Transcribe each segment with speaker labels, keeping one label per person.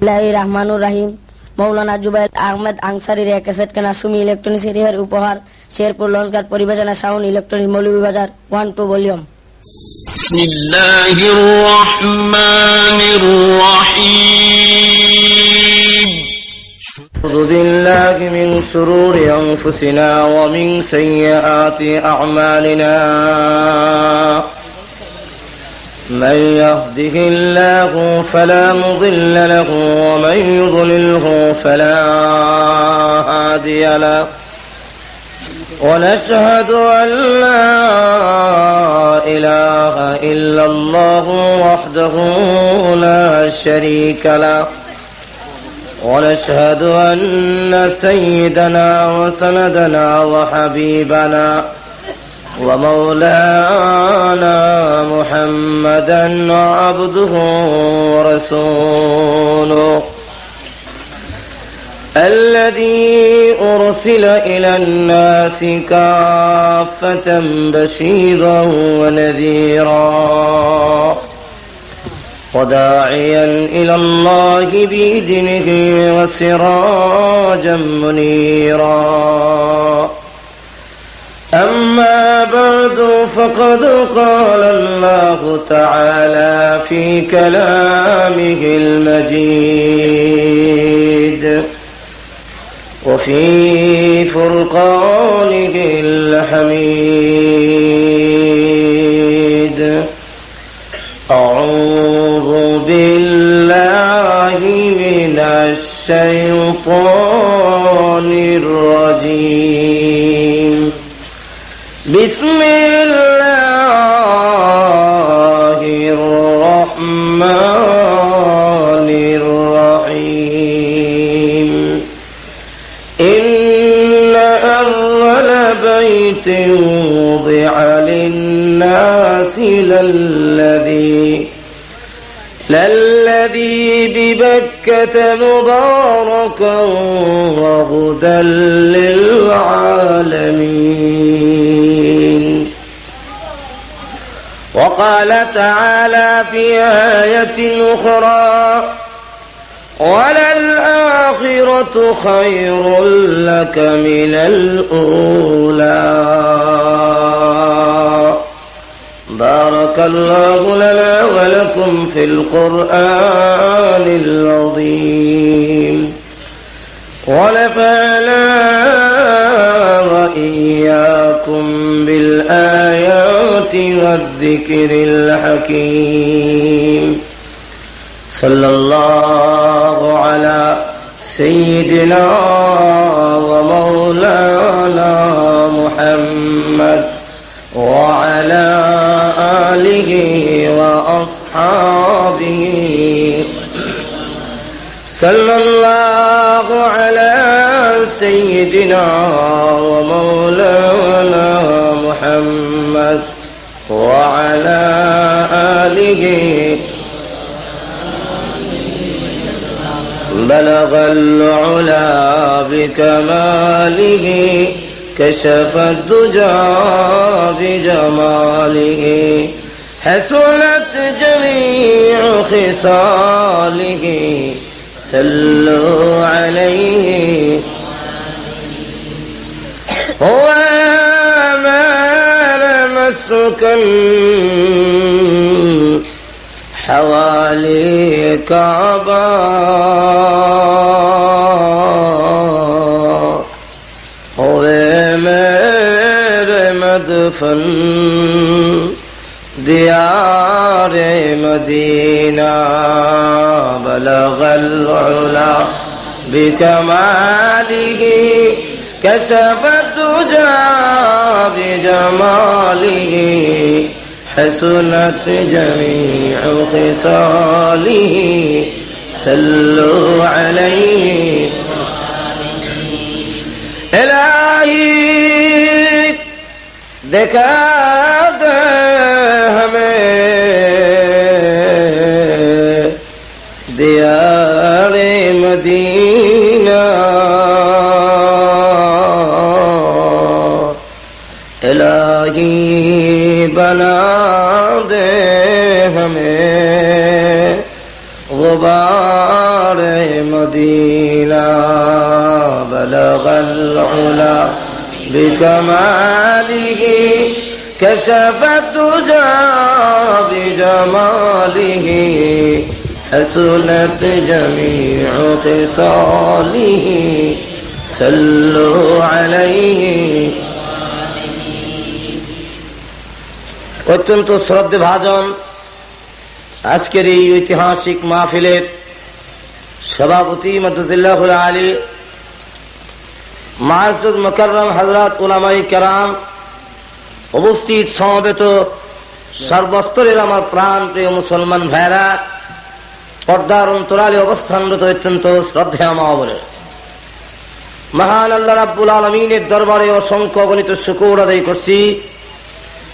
Speaker 1: রহমানুর রাহিম মৌলানা জুবাইল আহমেদ আনসারির এক ক্যাসেট কেনা সুমি ইলেকট্রনিক্স এরিয়ার উপহার শেরপুর লঞ্চঘাট পরিবেশনা sound electronics Moulvibazar one two volume
Speaker 2: بسم الله الرحمن الرحيم
Speaker 3: أعوذ بالله من شرور أنفسنا ومن سيئات أعمالنا من يهده الله فلا مضل له ومن يضلله فلا هادي له. ونشهد أن لا إله إلا الله وحده لا شريك له. ونشهد أن سيدنا وسندنا وحبيبنا ومولانا محمدا عبده ورسوله الذي أرسل إلى الناس كافة بشيرا ونذيرا وداعيا إلى الله بإذنه وسراجا منيرا أما بعد فقد قال الله تعالى في كلامه المجيد وفي فرقانه الحميد أعوذ بالله من الشيطان الرجيم بسم الله الرحمن الرحيم. إن أول بيت وضع للناس للذي للذي ببكة مباركا وهدى للعالمين. وقال تعالى في آية أخرى وللآخرة خير لك من الأولى. بارك الله لنا ولكم في القرآن العظيم. ونفعنا وإياكم بالآيات والذكر الحكيم. صلى الله على سيدنا ومولانا محمد وعلى آله وأصحابه. صلى الله على سيدنا ومولانا محمد وعلى آله بلغ العلا بكماله كشف الدجى بجماله حسنت جميع خصاله سلوا عليه وما لمسكم حوالي كعبا ومر مدفن ديار مدينة بلغ العلا بكماله. كسفه الدجى بجماله حسنت جميع خصاله. صلوا عليه. إلهي دکھا دے الہی بنا دے ہمیں غبار مدینہ بلغ العلا بکمالہ کشفت جا بجمالہ حسنت جميع خصالہ صلو علیہ অত্যন্ত শ্রদ্ধে ভাজন আজকের এই ঐতিহাসিক মাহফিলের সভাপতি মদুল্লাহ আলী মাহজুদ মকরম হজরত উলামাই কেরাম উপস্থিত সমবেত সর্বস্তরের আমার প্রাণ প্রিয় মুসলমান ভাইরা পর্দার অন্তরালে অবস্থানরত অত্যন্ত শ্রদ্ধা মহাবলের মহান আল্লাহ রাব্বুল আলমিনের দরবারে অসংখ্য গণিত শুকুর আদায় করছি।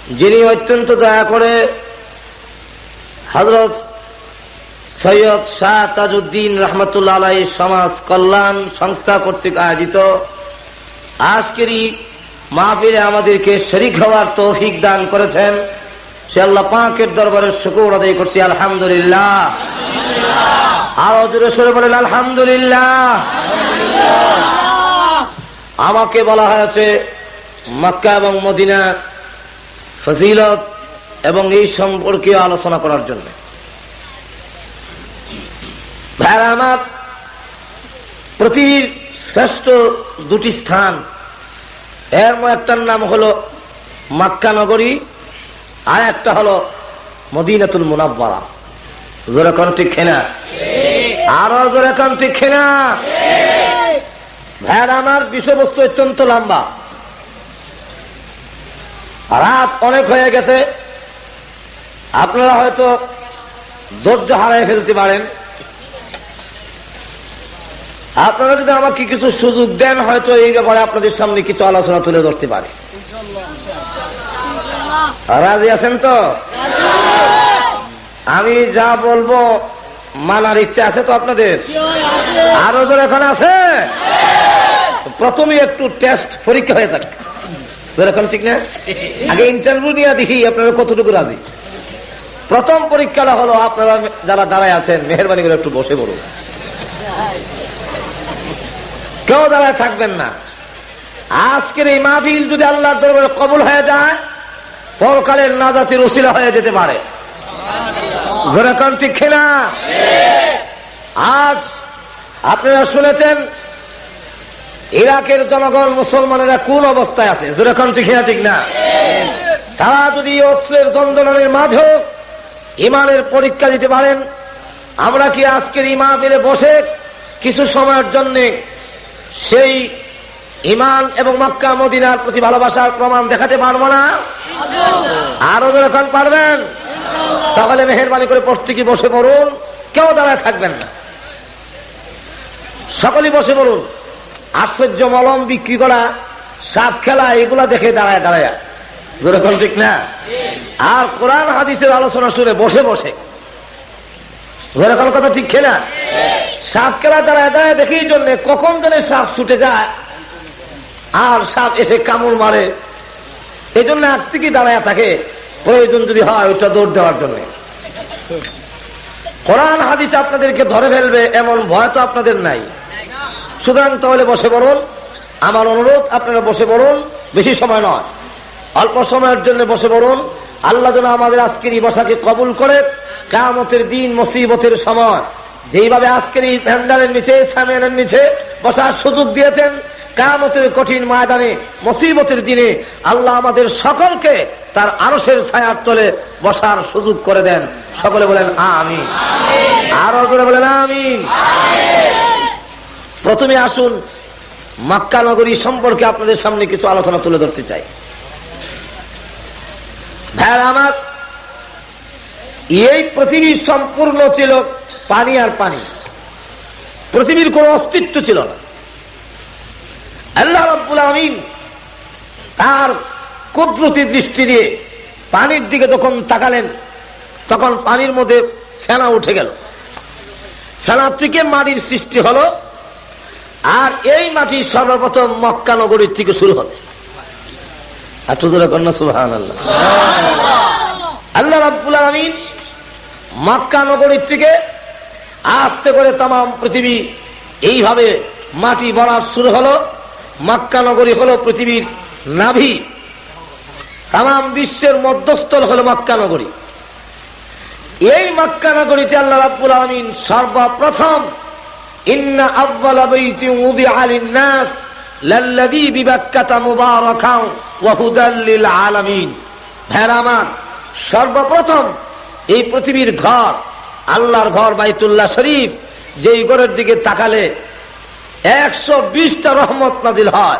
Speaker 3: যিনি অত্যন্ত দয়া করে হজরত সৈয়দ শাহ তাজউদ্দিন রহমতুল্লাহ আলাই সমাজ কল্যাণ সংস্থা কর্তৃক আয়োজিত। আজকেরই মাহফিলে আমাদেরকে শরিক হওয়ার তৌফিক দান করেছেন। সে আল্লাহ পাকের দরবারে শুকুর আদায় করছি, আলহামদুলিল্লাহ। আরও জোরে সরে বলেন, আলহামদুলিল্লাহ। আমাকে বলা হয়েছে মক্কা এবং মদিনা ফজিলত এবং এই সম্পর্কে আলোচনা করার জন্য। ভাইরা আমার, প্রতি শ্রেষ্ঠ দুটি স্থান, এর একটার নাম হলো মাক্কা নগরী, আর একটা হলো মদিনাতুল মুনাব্বারা। জোরে কোন খেনা আরও জোরে কোন খেনা ভাইরা আমার বিষয়বস্তু অত্যন্ত লম্বা। রাত অনেক হয়ে গেছে। আপনারা হয়তো ধৈর্য হারাই ফেলতে পারেন। আপনারা যদি আমাকে কিছু সুযোগ দেন, হয়তো এই ব্যাপারে আপনাদের সামনে কিছু আলোচনা তুলে ধরতে পারে। রাজি আছেন তো? আমি যা বলব মানার ইচ্ছা আছে তো আপনাদের? আরও এখন আছে? প্রথমে একটু টেস্ট পরীক্ষা হয়ে থাকে এখন ঠিক না? আগে ইন্টারভিউ নিয়ে দেখি আপনারা কতটুকু রাজি। প্রথম পরীক্ষাটা হলো আপনারা যারা দাঁড়ায় আছেন, মেহরবানি করে একটু বসে পড়ুন। কেউ দাঁড়ায় থাকবেন না। আজকের এই মাহফিল যদি আল্লাহ দরবারে কবল হয়ে যায়, পরকালের নাজাতির উসিলা হয়ে যেতে পারে। যেরকম ঠিক না? আজ আপনারা শুনেছেন ইরাকের জনগণ মুসলমানেরা কোন অবস্থায় আছে? যেরকম ঠিক না? তারা যদি অস্ত্রের দ্বন্দ্বনের মাঝেও ইমানের পরীক্ষা দিতে পারেন, আমরা কি আজকের ইমা পেলে বসে কিছু সময়ের জন্য সেই ইমান এবং মক্কা, মদিনার প্রতি ভালোবাসার প্রমাণ দেখাতে পারব না? আরও যখন পারবেন? তাহলে মেহরবানি করে প্রত্যেকে বসে পড়ুন, কেউ দাঁড়ায় থাকবেন না। সকলেই বসে পড়ুন। আশ্চর্য মলম বিক্রি করা সাপ খেলা, এগুলা দেখে দাঁড়ায় দাঁড়ায়। যেরকম ঠিক না? আর কোরআন হাদিসের আলোচনা শুনে বসে বসে। যেরকম কথা ঠিক খেলা? সাপ খেলা দাঁড়ায় দাঁড়ায় দেখেই জন্য কখন যেন সাপ ছুটে যায়। আর সাপ এসে কামড় মারে। এই জন্য আগ থেকে দাঁড়ায় থাকে। প্রয়োজন যদি হয় ওইটা দৌড় দেওয়ার জন্য। কোরআন হাদিস আপনাদেরকে ধরে ফেলবে, এমন ভয় তো আপনাদের নাই। সুতরাং তাহলে বসে পড়ুন। আমার অনুরোধ, আপনারা বসে পড়ুন। বেশি সময় নয়। অল্প সময়ের জন্য বসে পড়ুন। আল্লাহ যেন আমাদের আজকের এই বসাকে কবুল করে। কামতের দিন মুসিবতের সময়। যেইভাবে আজকের এই প্যান্ডালের নিচে সামিয়ানের নিচে বসার সুযোগ দিয়েছেন কামতের কঠিন ময়দানে, মুসিবতের দিনে আল্লাহ আমাদের সকলকে তার আরসের ছায়ার তলে বসার সুযোগ করে দেন। সকলে বলেন আমি আরও করে বলেন আমি প্রথমে আসুন, মাক্কা নগরী সম্পর্কে আপনাদের সামনে কিছু আলোচনা তুলে ধরতে চাই। ভাইয়ার আমার, এই পৃথিবী সম্পূর্ণ ছিল পানি আর পানি। পৃথিবীর কোন অস্তিত্ব ছিল না। আল্লাহ রব্বুল আমিন তার কুদরতি দৃষ্টি দিয়ে পানির দিকে যখন তাকালেন, তখন পানির মধ্যে ফেনা উঠে গেল। ফেনা থেকে মাটির সৃষ্টি হলো আর এই মাটি সর্বপ্রথম মক্কা নগরীর থেকে শুরু হবে। আল্লাহ আলমিন মক্কা নগরীর থেকে আস্তে করে তাম পৃথিবী এইভাবে মাটি বড়ার শুরু হলো। মক্কা নগরী হলো পৃথিবীর নাভি। তাম বিশ্বের মধ্যস্থল হলো মক্কা নগরী। এই মক্কা নগরীতে আল্লাহ রাব্বুল আলমিন সর্বপ্রথম আলামিন। ভাইরা সর্বপ্রথম এই পৃথিবীর ঘর, আল্লাহর ঘর বাইতুল্লাহ শরীফ, যেই ঘরের দিকে তাকালে একশো বিশটা রহমত নাজিল হয়।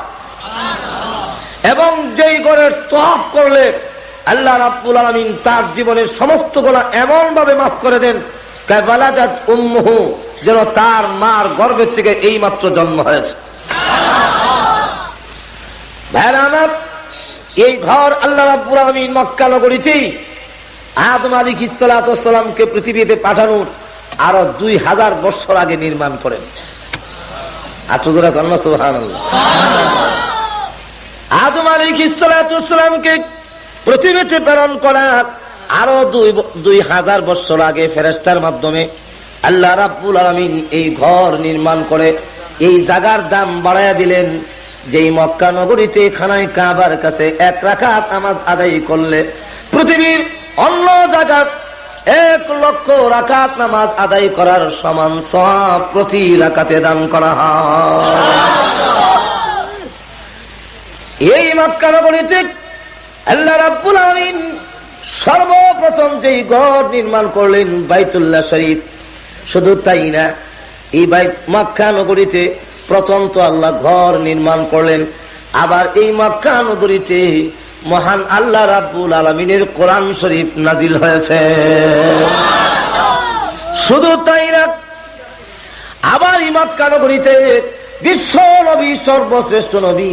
Speaker 3: এবং যেই ঘরের তফ করলে আল্লাহ রাব্বুল আলমিন তার জীবনের সমস্ত গোলা এমন ভাবে মাফ করে দেন যেন তার মার গর্ভের থেকে এই মাত্র জন্ম হয়েছে। এই ঘর আল্লাহ রাব্বুল আলমিন মক্কা নগরীতেই আদম আলী ইসালাতামকে পৃথিবীতে পাঠানোর আরও দুই হাজার বছর আগে নির্মাণ করেন। আটজোরা কন্যা সোহান আদম আলী ইসালাতামকে পৃথিবীতে প্রেরণ করার আরও দুই হাজার বছর আগে ফেরেস্তার মাধ্যমে আল্লাহ রাব্বুল আলমিন এই ঘর নির্মাণ করে এই জাগার দাম বাড়াইয়া দিলেন। যেই মক্কা নগরীতে খানায় কাবার কাছে এক রাখাত আমাজ আদায় করলে পৃথিবীর অন্য জায়গার এক লক্ষ রাকাত নামাজ আদায় করার সমান সব প্রতি রাকাতে দান করা হয়। এই মক্কা নগরীতে আল্লাহ রাব্বুল আমিন সর্বপ্রথম যেই গড় নির্মাণ করলেন বাইতুল্লাহ শরীফ, শুধু তাই না, এই মক্কা নগরীতে প্রথম তো আল্লাহ ঘর নির্মাণ করলেন, আবার এই মক্কা নগরীতে মহান আল্লাহ রাব্বুল আলমিনের কোরআন শরীফ নাজিল হয়েছে। শুধু তাই না, আবার এই মক্কা নগরীতে বিশ্ব নবী, সর্বশ্রেষ্ঠ নবী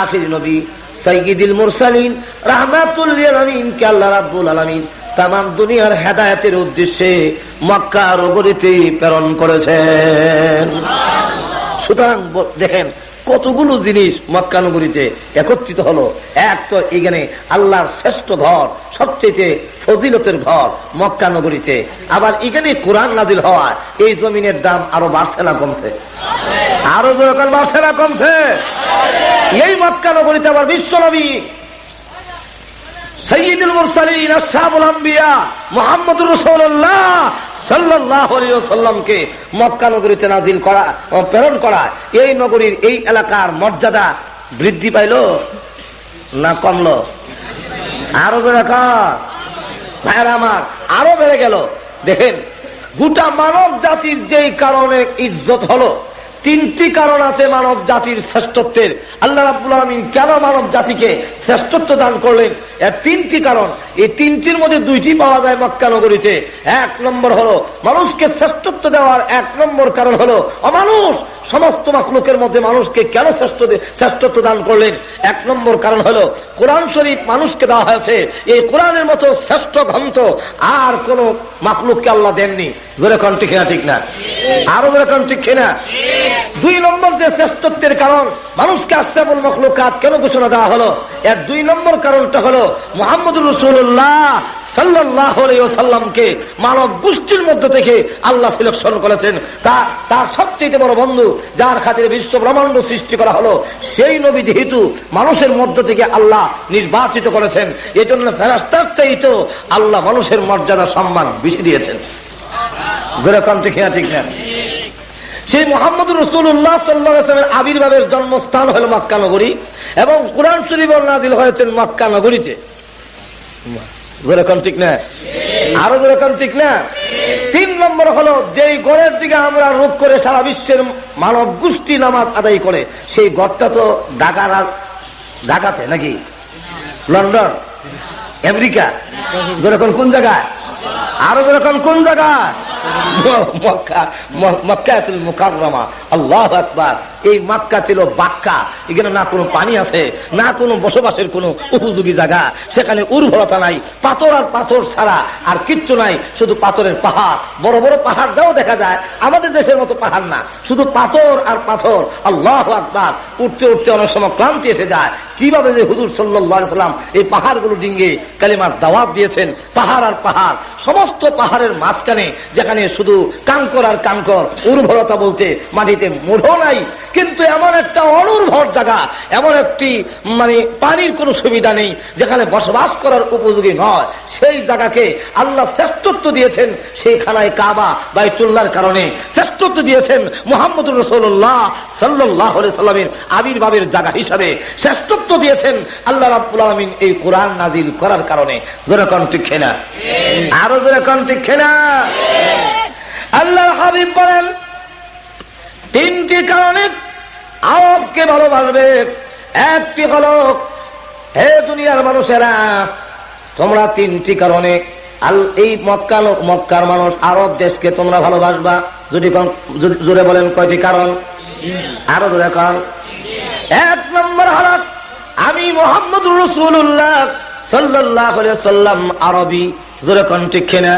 Speaker 3: আফির নবী সৈগিদিল মুরসালিন রাহমাতুল্লিল আমিনকে আল্লাহ রাব্বুল আলমিন তাম দুনিয়ার হেদায়তের উদ্দেশ্যে মক্কা নগরীতে প্রেরণ করেছেন। সুতরাং দেখেন কতগুলো জিনিস মক্কানগরীতে একত্রিত হলো। এক তো এখানে আল্লাহর শ্রেষ্ঠ ঘর, সবচেয়ে ফজিলতের ঘর মক্কানগরীতে আবার এখানে কোরআন নাজিল হওয়া এই জমিনের দাম আরও বাড়ছে না কমছে? আরও যখন বাড়ছে না কমছে? এই মক্কানগরীতে আবার বিশ্বনবী সাল্লাহামকে মক্কা নগরীতে নাজিল করা প্রেরণ করা। এই নগরীর এই এলাকার মর্যাদা বৃদ্ধি পাইল না কমল? আরও ভাইয়ার আমার, আরও বেড়ে গেল। দেখেন, গোটা মানব জাতির যেই কারণে ইজ্জত হলো তিনটি কারণ আছে মানব জাতির শ্রেষ্ঠত্বের। আল্লাহ রাবুল আলমিন কেন মানব জাতিকে শ্রেষ্ঠত্ব দান করলেন? এর তিনটি কারণ। এই তিনটির মধ্যে দুইটি পাওয়া যায় মক্কা নগরীতে। এক নম্বর হলো, মানুষকে শ্রেষ্ঠত্ব দেওয়ার এক নম্বর কারণ হলো অমানুষ। সমস্ত মাকলুকের মধ্যে মানুষকে কেন শ্রেষ্ঠ শ্রেষ্ঠত্ব দান করলেন? এক নম্বর কারণ হলো, কোরআন শরীফ মানুষকে দেওয়া হয়েছে। এই কোরআনের মতো শ্রেষ্ঠ গ্রন্থ আর কোন মাকলুককে আল্লাহ দেননি। জোরে কন ঠিক না? ঠিক না আরও জোরে কন? ঠিক না দুই নম্বর যে শ্রেষ্ঠত্বের কারণ মানুষকে আশ্রাবুল মখলুকাত কেন ঘোষণা দেওয়া হলো? এর দুই নম্বর কারণটা হলো মোহাম্মদ রসুল্লাহ সাল্লাহ সাল্লামকে মানব গোষ্ঠীর মধ্য থেকে আল্লাহ সিলেকশন করেছেন। তার তার সবচেয়ে বড় বন্ধু, যার খাতিরে বিশ্ব ব্রহ্মাণ্ড সৃষ্টি করা হলো, সেই নবী যেহেতু মানুষের মধ্য থেকে আল্লাহ নির্বাচিত করেছেন এই জন্য ফেরাস্তার চাইতো আল্লাহ মানুষের মর্যাদা সম্মান বেশি দিয়েছেন। ঠিক না? সেই মোহাম্মদ রসুল্লাহ সাল্লামের আবির্ভাবের জন্মস্থান হল মক্কা নগরী এবং কোরআন শরীফ নাজিল হয়েছেন মক্কা নগরীতে। যেরকম ঠিক না? আরও যেরকম ঠিক না? তিন নম্বর হলো, যেই গড়ের দিকে আমরা রোধ করে সারা বিশ্বের মানব গোষ্ঠী নামাজ আদায় করে, সেই গড়টা তো ঢাকা ঢাকাতে নাকি? লন্ডন? আমেরিকা? যেরকম কোন জায়গায়? আরও যেরকম কোন আল্লাহ আকবার। এই ছিল বাক্কা। এখানে না কোনো পানি আছে, না কোনো বসবাসের কোনো উপযোগী জায়গা। সেখানে উর্বরতা নাই, পাথর আর পাথর ছাড়া আর কিচ্ছু নাই, শুধু পাথরের পাহাড়। বড় বড় পাহাড় যাও দেখা যায়, আমাদের দেশের মতো পাহাড় না। শুধু পাথর আর পাথর। আল্লাহ আকবার। উঠতে উঠতে অনেক সময় ক্লান্তি এসে যায়। কীভাবে যে হুদুর সাল্লাহ সাল্লাম এই পাহাড়গুলো ডিঙ্গে কালিমার দাওয়াত দিয়েছেন, পাহাড় আর পাহাড়, সমস্ত পাহাড়ের মাঝখানে যেখানে শুধু কাঙ্কর আর কাঙ্কর উর্বরতা বলতে মাটিতে মুঢ় নাই কিন্তু এমন একটা অনুর্ভর জায়গা এমন একটি মানে পানির কোনো সুবিধা নেই যেখানে বসবাস করার উপযোগী নয়। সেই জায়গাকে আল্লাহ শ্রেষ্ঠত্ব দিয়েছেন সেই খানায় কাবা বাইতুল্লাহর কারণে। শ্রেষ্ঠত্ব দিয়েছেন মোহাম্মদ রসোল্লাহ সাল্লাহ সাল্লামের আবির্ভাবের জায়গা হিসাবে। শ্রেষ্ঠত্ব দিয়েছেন আল্লাহ রাবুল আলমিন এই কোরআন নাজিল করার কারণে। জোরে ঠিক খেনা আরও জোরে ঠিক খেনা আল্লাহ হাবিব বলেন, তিনটি কারণে আরবকে ভালোবাসবে। একটি হল, হে দুনিয়ার মানুষেরা, তোমরা তিনটি কারণে এই মক্কা মক্কার মানুষ, আরব দেশকে তোমরা ভালোবাসবা। যদি জোরে বলেন কয়টি কারণ? আরও জোরে কারণ এক নম্বর হারাত আমি মোহাম্মদ রসুল্লাহ সাল্লাহ সাল্লাম আরবি জোরে ঠিক না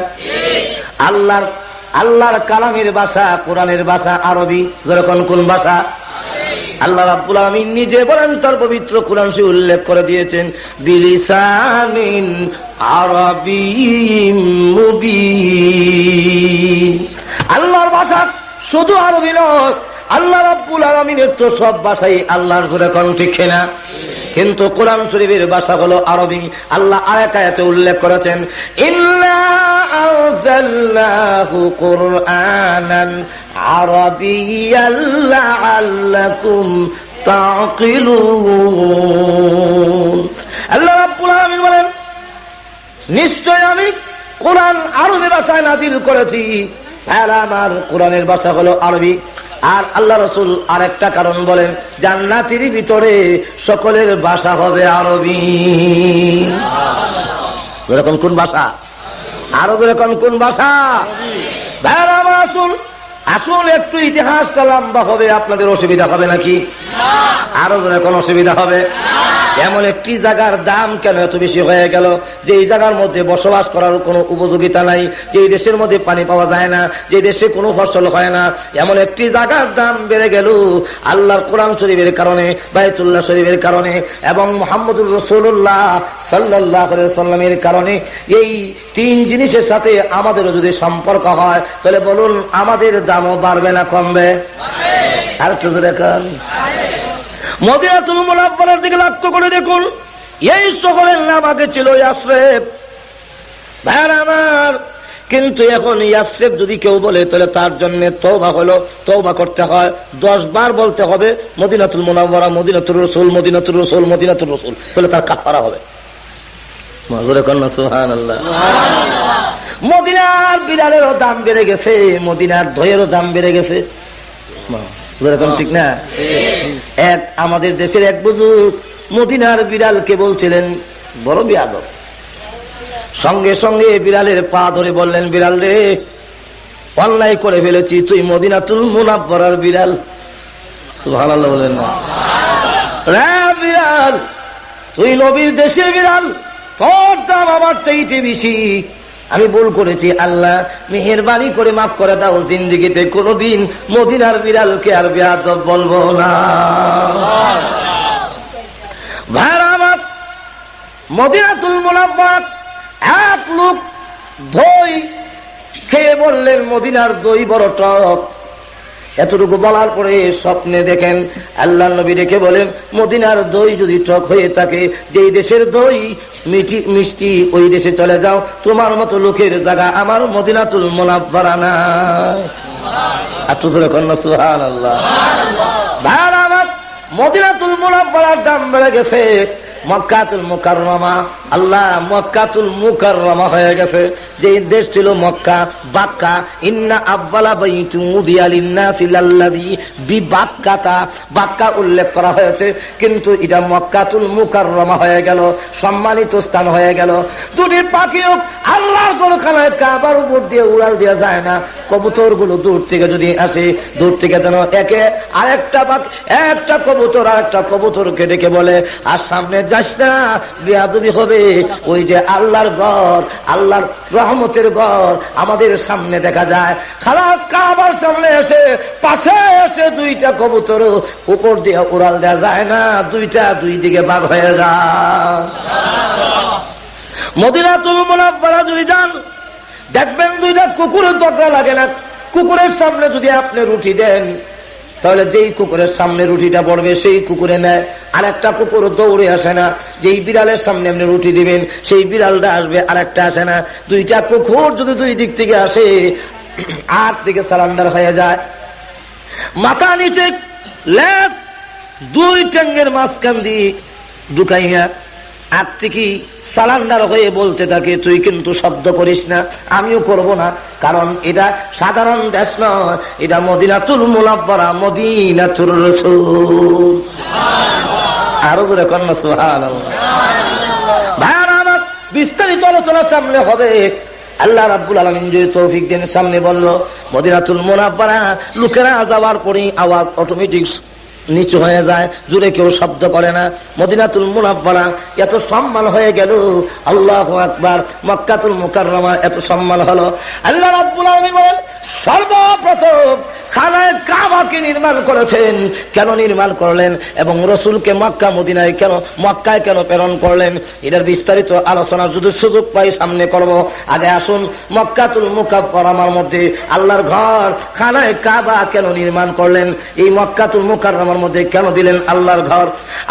Speaker 3: আল্লাহর আল্লাহর কালামের ভাষা, কোরআনের ভাষা, আরবি যেরকম কোন ভাষা? আল্লাহ রাব্বুল আমিন নিজে বলেন, তার পবিত্র কোরআন সে উল্লেখ করে দিয়েছেন, বিলিসানিন আরবি আল্লাহর ভাষা শুধু আরবি নয় আল্লাহ রাব্বুল আলমিনের তো সব ভাষাই আল্লাহর জোরে ঠিক না কিন্তু কোরআন শরীফের ভাষা হলো আরবি। আল্লাহ আরেক আয়াতে উল্লেখ করেছেন আল্লাহ রাব্বুল আলামিন বলেন, নিশ্চয় আমি কোরআন আরবি ভাষায় নাজিল করেছি। আমার কোরআনের ভাষা হলো আরবি। আর আল্লাহ রসুল আরেকটা কারণ বলেন, জান্নাতির ভিতরে সকলের ভাষা হবে আরবি। যেরকম কোন ভাষা আরও যেরকম কোন ভাষা আসুন আসুন একটু ইতিহাসটা লম্বা হবে আপনাদের অসুবিধা হবে নাকি? আরও যেরকম অসুবিধা হবে? এমন একটি জায়গার দাম কেন এত বেশি হয়ে গেল? যে এই জায়গার মধ্যে বসবাস করার কোনো উপযোগিতা নাই যে এই দেশের মধ্যে পানি পাওয়া যায় না যে দেশে কোনো ফসল হয় না এমন একটি জায়গার দাম বেড়ে গেল আল্লাহর কোরআন শরীফের কারণে বায়তুল্লাহ শরীফের কারণে এবং মোহাম্মদুর রসুল্লাহ সাল্লাহ সাল্লামের কারণে। এই তিন জিনিসের সাথে আমাদেরও যদি সম্পর্ক হয় তাহলে বলুন আমাদের দামও বাড়বে না, কমবে। আর একটু দেখেন মদিনাতুল মুনাফার দিকে লক্ষ্য করে দেখুন, এই শহরের নাম আগে ছিল ইয়াসরেফ। ভাইয়ার আমার, কিন্তু এখন ইয়াসরেফ যদি কেউ বলে, তাহলে তার জন্য তৌবা হলো তৌবা করতে হয়। দশ বার বলতে হবে, মদিনাতুল মোনাবরা মদিনাতুর রসুল মদিনাতুর রসুল মদিনাতুর রসুল। তাহলে তার কাপড়া হবে। মদিনার বিড়ালেরও দাম বেড়ে গেছে মদিনার ধয়েরও দাম বেড়ে গেছে। এরকম ঠিক না? এক আমাদের দেশের এক বুজুর মদিনার বিড়ালকে বলছিলেন বড় বিয়াদব। সঙ্গে সঙ্গে বিড়ালের পা ধরে বললেন বিড়াল রে অন্যায় করে ফেলেছি তুই মদিনা তুল মুনাফার বিড়াল। সুহান বললেন না। বিড়াল তুই নবীর দেশের বিড়াল তোর দাম আমার চাইতে বেশি। আমি ভুল করেছি, আল্লাহ। মেহরবানি করে মাফ করে দাও জিন্দিগিতে। কোনদিন মদিনার বিড়ালকে আর বেহাত বলব না। ভাইরা আমার মদিনাতুল মোলাব্বাক এক লোক দই খেয়ে বললেন, মদিনার দই বড় টক। এতটুকু বলার পরে স্বপ্নে দেখেন আল্লাহ নবী রেখে বলেন, মদিনার দই যদি টক হয়ে থাকে, যেই দেশের দই মিটি মিষ্টি ওই দেশে চলে যাও, তোমার মতো লোকের জায়গা আমার মদিনাতুল মোনাফারা না সুহান আল্লাহ ভাইয়ার আমার মদিনাতুল মোনাফারার দাম বেড়ে গেছে। মক্কাতুল মুকাররমা। আল্লাহ মক্কাতুল মুকাররমা হয়ে গেছে। যে দেশ ছিল মক্কা, বাক্কা। ইন্না আব্বালা বাইতু মুদিয়ালিন্নাসি লাল্লাযী বিবাক্কাতা। বাক্কা উল্লেখ করা হয়েছে, কিন্তু এটা মক্কাতুল মুকাররমা হয়ে গেল, সম্মানিত স্থান হয়ে গেল। দুটি পাখিও আল্লাহর গরুখানায় কাবার উপর দিয়ে উড়াল দেওয়া যায় না। কবুতরগুলো দূর থেকে যদি আসে, দূর থেকে যেন একে আরেকটা একটা কবুতর আরেকটা কবুতরকে ডেকে বলে, আর সামনে যাস না, বেয়াদবি হবে। ওই যে আল্লাহর ঘর, আল্লাহর রহমতের ঘর আমাদের সামনে দেখা যায়। খারাপ কাবার সামনে এসে, পাশে এসে দুইটা কবুতর উপর দিয়ে উড়াল দেওয়া যায় না, দুইটা দুই দিকে বাঘ হয়ে যায়। মদিনাতুল মুনাফারা যদি যান দেখবেন দুইটা কুকুরের দরকার লাগে না। কুকুরের সামনে যদি আপনি রুটি দেন তাহলে যেই কুকুরের সামনে রুটিটা পড়বে, সেই কুকুরে নেয়। আর একটা কুকুর দৌড়ে আসে না। যেই বিড়ালের সামনে আপনি রুটি দিবেন, সেই বিড়ালটা আসবে আর একটা আসে না। দুইটা কুকুর যদি দুই দিক থেকে আসে আর থেকে সালান্ডার হয়ে যায়। মাথা নিচে দুই ট্যাঙ্গের মাঝখান দিয়ে ঢুকাইয়া আর থেকে সালান্ডার হয়ে বলতে থাকে, তুই কিন্তু শব্দ করিস না, আমিও করব না। কারণ এটা সাধারণ দেশ নয়, এটা মদিনাতুল মুলাব্বারা মদিনাতুর রসুল। আরও করে কন্যা সুহান ভাইয়ার বিস্তারিত আলোচনার সামনে হবে। আল্লাহ রাব্বুল আলমিন যদি তৌফিক দিনের সামনে বলল, মদিনাতুল মোনাব্বারা, লোকেরা যাওয়ার পরেই আওয়াজ অটোমেটিক নিচু হয়ে যায়, জুড়ে কেউ শব্দ করে না। মদিনাতুল মুনাফারা এত সম্মান হয়ে গেল। আল্লাহ আকবার, মক্কাতুল মুকাররমা এত সম্মান হলো। আল্লাহ রাব্বুল আলামিন বলেন, সর্বপ্রথম খানায় কাবাকে নির্মাণ করেছেন। কেন নির্মাণ করলেন? এবং রসুলকে মক্কা, মদিনায় কেন, মক্কায় কেন প্রেরণ করলেন? এটার বিস্তারিত আলোচনা যদি সুযোগ পাই, সামনে করব। আগে আসুন, মক্কাতুল মুকাররমার মধ্যে আল্লাহর ঘর খানায় কাবা কেন নির্মাণ করলেন? এই মক্কাতুল মুকাররমা আমার মধ্যে কেন দিলেন আল্লাহর ঘর?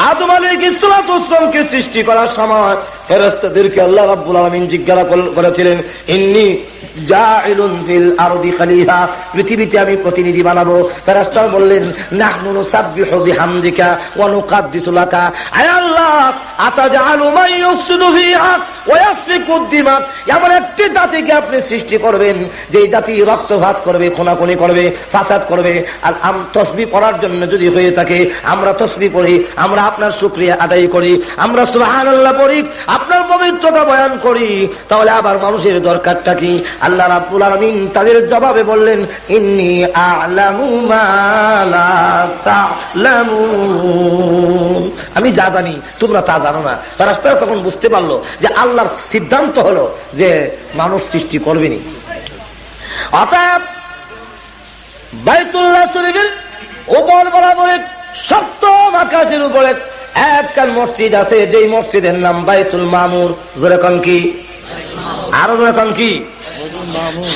Speaker 3: আদম আলী ইসলামকে সৃষ্টি করার সময় ফেরস্তাদেরকে আল্লাহ রাব্বুল আলমিন জিজ্ঞাসা করেছিলেন, ইন্নি পৃথিবীতে আমি প্রতিনিধি বানাবো। ফেরাস্তার বললেন এমন একটি জাতিকে আপনি সৃষ্টি করবেন জাতি করবে করবে, ফাসাদ করবে। আর তসবি পড়ার জন্য যদি হয়ে থাকে, আমরা তসবি পড়ি, আমরা আপনার সুক্রিয়া আদায় করি, আমরা সুহান আল্লাহ পড়ি, আপনার পবিত্রতা বয়ান করি, তাহলে আবার মানুষের দরকারটা কি? আল্লাহ রাব্বুল আলমিন তাদের জবাবে বললেন, ইন্নি আমি যা জানি, তোমরা তা জানো না। রাস্তায় তখন বুঝতে পারল যে আল্লাহর সিদ্ধান্ত হলো যে মানুষ সৃষ্টি করবেনি। অতএব বাইতুল্লাহ শরীফের উপর বরাবর সপ্তম আকাশের উপরে একখান মসজিদ আছে, যেই মসজিদের নাম বাইতুল মামুর। যেরকম কি? আরও যেরকম কি?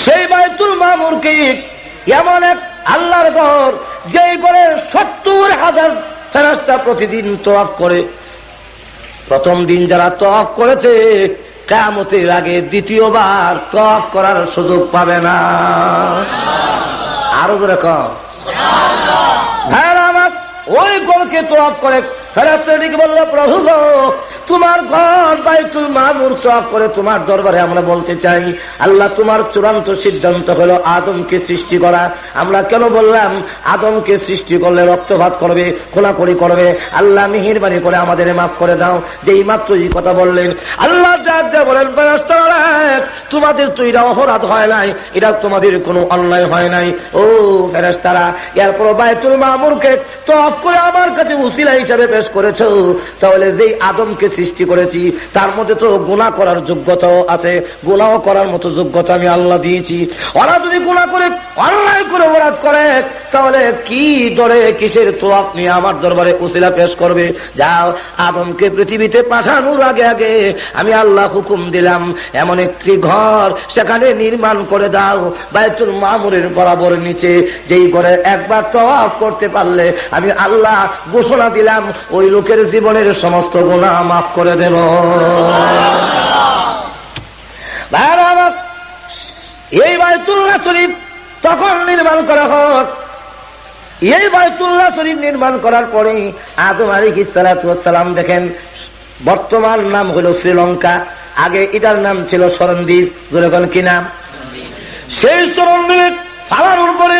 Speaker 3: সেই বাইতুল মামুরকে এমন এক আল্লাহর ঘর, যেই করে সত্তর হাজার ফেরাস্তা প্রতিদিন তোয়াফ করে। প্রথম দিন যারা তফ করেছে কামতের আগে দ্বিতীয়বার তফ করার সুযোগ পাবে না। আরও যেরকম ওই গড়কে তোয়াপ করে। ফেরাস্তাটিকে বলল, প্রভু তোমার ঘর বাইতুল মামুর তোয়াপ করে তোমার দরবারে আমরা বলতে চাই, আল্লাহ তোমার চূড়ান্ত সিদ্ধান্ত হলো আদমকে সৃষ্টি করা। আমরা কেন বললাম, আদমকে সৃষ্টি করলে রক্তভাত করবে খোলাখড়ি করবে। আল্লাহ মেহরবানি করে আমাদের মাফ করে দাও। যেই মাত্র এই কথা বললেন, আল্লাহ বলেন তোমাদের তো এটা অপরাধ হয় নাই এটা তোমাদের কোনো অন্যায় হয় নাই। ও ফেরাস্তারা এরপর বাইতুল মামুরকে তফ করে আমার কাছে উসিলা হিসাবে পেশ করেছ, তাহলে যেই আদমকে সৃষ্টি করেছি, তার মধ্যে তো গুণা করার যোগ্যতাও আছে। গুণাও করার মতো যোগ্যতা আমি আল্লাহ দিয়েছি। ওরা যদি গুণা করে, অন্যায় করে অপরাধ করে, তাহলে কি দরে কিসের তো আপনি আমার দরবারে উসিলা পেশ করবে? যাও, আদমকে পৃথিবীতে পাঠানোর আগে আগে আমি আল্লাহ হুকুম দিলাম, এমন একটি ঘর সেখানে নির্মাণ করে দাও, বাইতুল মামুরের বরাবর নিচে, যেই ঘরে একবার তো করতে পারলে আমি আল্লাহ ঘোষণা দিলাম, ওই লোকের জীবনের সমস্ত গুণা মাফ করে দেব। এই বায়তুল্লাহ শরীফ তখন নির্মাণ করা হোক। এই বায়তুল্লাহ শরীফ নির্মাণ করার পরে আদম আলী ইসালাতাম দেখেন, বর্তমান নাম হল শ্রীলঙ্কা, আগে এটার নাম ছিল সরণদ্বীপ যেরকম কি নাম? সেই সরণদ্বীপ ফালানোর পরে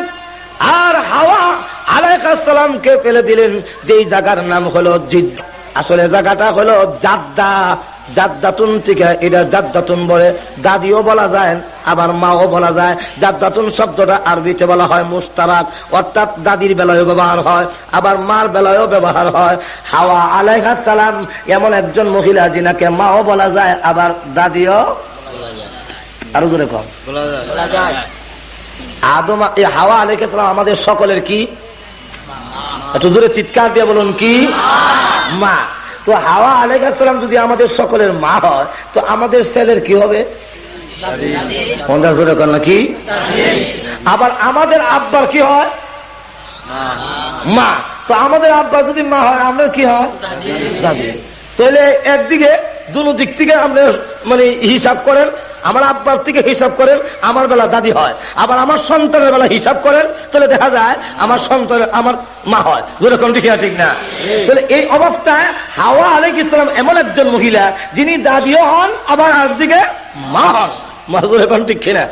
Speaker 3: আর হাওয়া আলাইসালামকে ফেলে দিলেন যেই জায়গার নাম হলো জিদ আসলে জায়গাটা হলো জাদ্দা। জাদ্দাতুন থেকে এটা জাদ্দাতুন বলে দাদিও বলা যায় আবার মাও বলা যায়। জাদ্দাতুন শব্দটা আরবিতে বলা হয় মুস্তারাক অর্থাৎ দাদির বেলায়ও ব্যবহার হয় আবার মার বেলায়ও ব্যবহার হয়। হাওয়া আলাইহা সালাম এমন একজন মহিলা যিনাকে মাও বলা যায় আবার দাদিও আরও জোরে কম আদম হাওয়া আলাইসালাম আমাদের সকলের কি? একটু দূরে চিৎকার দিয়ে বলুন কি? মা। তো হাওয়া আলাইসালাম যদি আমাদের সকলের মা হয়, তো আমাদের ছেলের কি হবে? কি? আবার আমাদের আব্বার কি হয়? মা। তো আমাদের আব্বা যদি মা হয়, আমরা কি হয়? দাদি তাহলে একদিকে দুনো দিক থেকে আপনি মানে হিসাব করেন আমার আব্বার থেকে হিসাব করেন আমার বেলা দাদি হয়। আবার আমার সন্তানের বেলা হিসাব করেন তাহলে দেখা যায় আমার সন্তানের আমার মা হয়। যেরকম ঠিক ঠিক না? তাহলে এই অবস্থায় হাওয়া আলিক ইসলাম এমন একজন মহিলা যিনি দাদিও হন আবার একদিকে মা হন। মাজুর এখন ঠিক কিনা?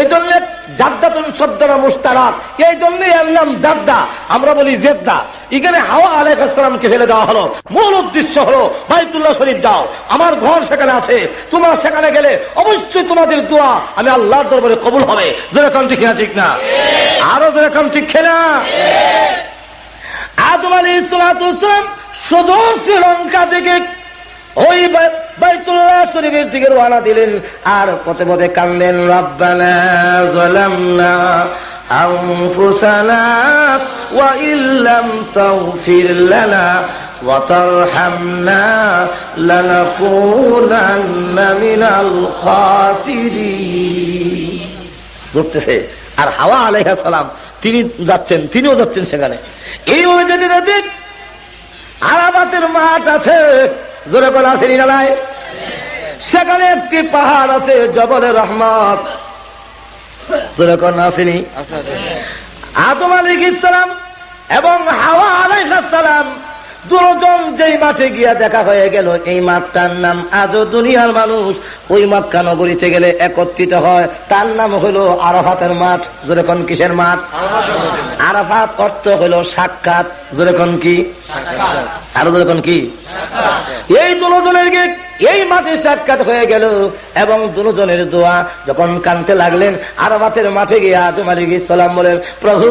Speaker 3: এই জন্য জাদ্দাতুন শব্দরা মুস্তারাত এই জন্যই নাম জাদ্দা। আমরা বলি জেদ্দা। এখানে হাওয়া আলেক আসসালামকে ফেলে দেওয়া হলো। মূল উদ্দেশ্য হলো, বাইতুল্লাহ শরীফ যাও। আমার ঘর সেখানে আছে। তোমার সেখানে গেলে অবশ্যই তোমাদের দোয়া আমি আল্লাহর দরবারে কবুল হবে। যেরকম ঠিক না ঠিক না? আরও যেরকম ঠিক না আদম আলী ইসলাম সুদূর শ্রীলঙ্কা থেকে ওই বাইতুল্লাহ শরীফের দিকে রওনা দিলেন আর পথে পথে কানলেন রব্বানা জলামনা أنفسنا وإن لم تغفر لنا وترحمنا لنكونن من الخاسرين ঘুরতেছে আর হাওয়া আলাইহা সালাম তিনি যাচ্ছেন তিনিও যাচ্ছেন সেখানে এইভাবে যেতে যেতে আরাবাতের মাঠ আছে জোরে করে আসেনি নাই সেখানে একটি পাহাড় আছে জবলে রহমত। জোরে কর আসেনি? আদম আলী ইসলাম এবং হাওয়া আলাইসালাম দুজন যেই মাঠে গিয়া দেখা হয়ে গেল, এই মাঠটার নাম আজও দুনিয়ার মানুষ। ওই মক্কা নগরীতে গেলে একত্রিত হয়। তার নাম হইল আরাফাতের মাঠ। যেরকম কিসের মাঠ? আরাফাত অর্থ হইল সাক্ষাৎ। যেরকম কি? আরও যেরকম কি? এই দুজনের এই মাঠে সাক্ষাৎ হয়ে গেল এবং দুজনের দোয়া যখন কানতে লাগলেন, আরাফাতের মাঠে গিয়া তোমার সালাম বলেন, প্রভু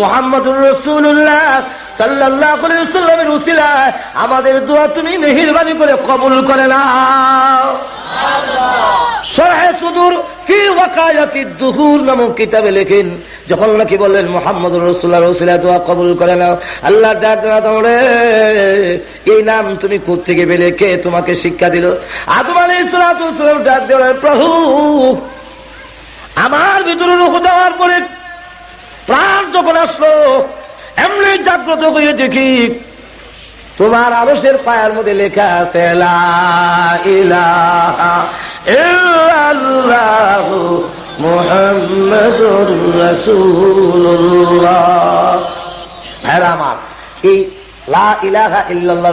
Speaker 3: মোহাম্মদুর রসুল্লাহ সাল্লাহ সাল্লামের উসিলায় আমাদের দোয়া তুমি মেহিরবানি করে কবুল করে না সরহে সুদূর ফি ওয়াকায়াতি দুহুর নামক কিতাবে লেখেন, যখন নাকি বললেন মোহাম্মদ রসুল্লাহ রসুল্লাহ দোয়া কবুল করে নাও। আল্লাহ তোমরে এই নাম তুমি থেকে পেলে? কে তোমাকে শিক্ষা দিল? আদম ইসলাম ডাক দেওয়ার প্রভু, আমার ভিতরে রুখ দেওয়ার পরে প্রাণ যখন আসলো, এমনি জাগ্রত হয়ে দেখি তোমার আরসের পায়ের মধ্যে লেখা আছে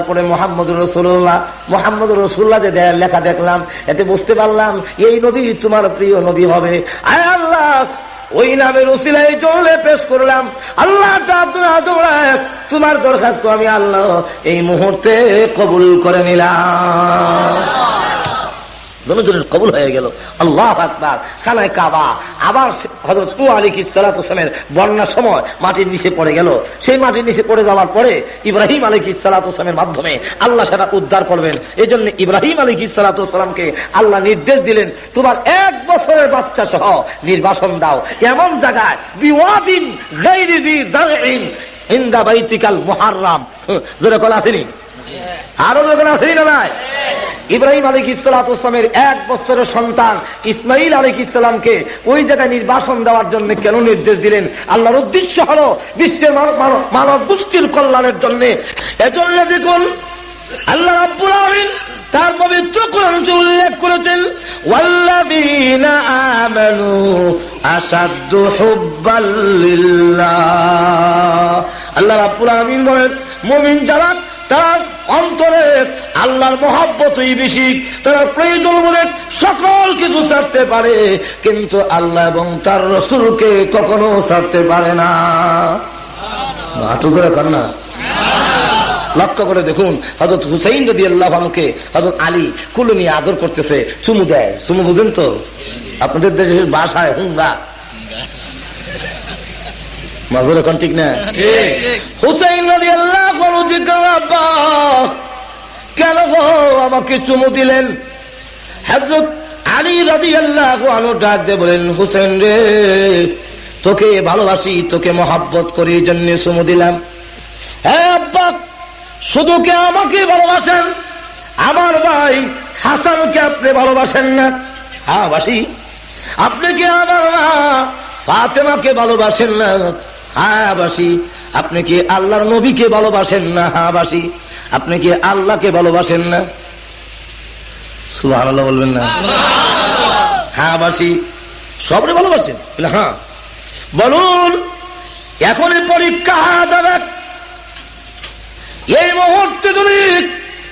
Speaker 3: পরে রসুল্লাহ মোহাম্মদ রসুল্লাহ যে লেখা দেখলাম, এতে বুঝতে পারলাম, এই নবী তোমার প্রিয় নবী হবে। আয় আল্লাহ ওই নামের উসিলাই জলে পেশ করলাম। আল্লাহ তোমার দরখাস্ত আমি আল্লাহ এই মুহূর্তে কবুল করে নিলাম। দুজনের কবুল হয়ে গেল। আল্লাহ আকবার। সানায় কাবা। আবার হজরত তু আলী ইসালাতামের বন্যার সময় মাটির নিচে পড়ে গেল। সেই মাটির নিচে পড়ে যাওয়ার পরে ইব্রাহিম আলী ইসালাতামের মাধ্যমে আল্লাহ সেটা উদ্ধার করবেন। এই জন্য ইব্রাহিম আলী ইসালাতামকে আল্লাহ নির্দেশ দিলেন, তোমার এক বছরের বাচ্চা সহ নির্বাসন দাও। এমন জায়গায় ইন্দা বাইতিকাল মহারাম যেরকম আসেনি? আরও যখন আসেনি না নাই ইব্রাহিম আলী ইসলাতামের এক বছরের সন্তান ইসমাইল আলী ইসলামকে ওই জায়গায় নির্বাসন দেওয়ার জন্য কেন নির্দেশ দিলেন? আল্লাহর উদ্দেশ্য হল বিশ্বের মানব গোষ্ঠীর কল্যাণের জন্য। এজন্য দেখুন, আল্লাহ আব্বুল আমিন তার পবিত্র গ্রন্থে উল্লেখ করেছেন, ওয়াল্লাযীনা আমানু আসাদ্দু হুব্বাল্লিল্লাহ আল্লাহ রাব্বুল আমিন বলেন, মুমিন যারা তার অন্তরে আল্লাহর মহাব্বতই বেশি। তারা প্রয়োজন বলে সকল কিছু ছাড়তে পারে, কিন্তু আল্লাহ এবং তার রসুলকে কখনো ছাড়তে পারে না। হাঁটু ধরে কর না। লক্ষ্য করে দেখুন হজরত হুসাইন যদি আল্লাহকে হজরত আলী কুলু নিয়ে আদর করতেছে। চুমু দেয়। চুমু বুঝেন তো? আপনাদের দেশের বাসায় হুঙ্গা। মাজুর এখন ঠিক না? হুসাইন কেন গো আমাকে চুমু দিলেন? হজরত আলী রাজি আল্লাহ আলো ডাক দিয়ে বলেন হুসেন রে তোকে ভালোবাসি তোকে মহাব্বত করি জন্য চুমু দিলাম। হ্যাঁ আব্বা শুধু কে আমাকে ভালোবাসেন? আমার ভাই হাসানকে আপনি ভালোবাসেন না? হ্যাঁ বাসি। আপনি কি আমার মা ফাতেমাকে ভালোবাসেন না? হ্যাঁ বাসি আপনি কি আল্লাহর নবীকে ভালোবাসেন না হ্যাঁ বাসি আপনি কি আল্লাহকে ভালোবাসেন না? সুবাহ বলবেন না। হ্যাঁ বাসি সবরে ভালোবাসেন? হ্যাঁ। বলুন এখনই পরীক্ষা যাবে। এই মুহূর্তে তুমি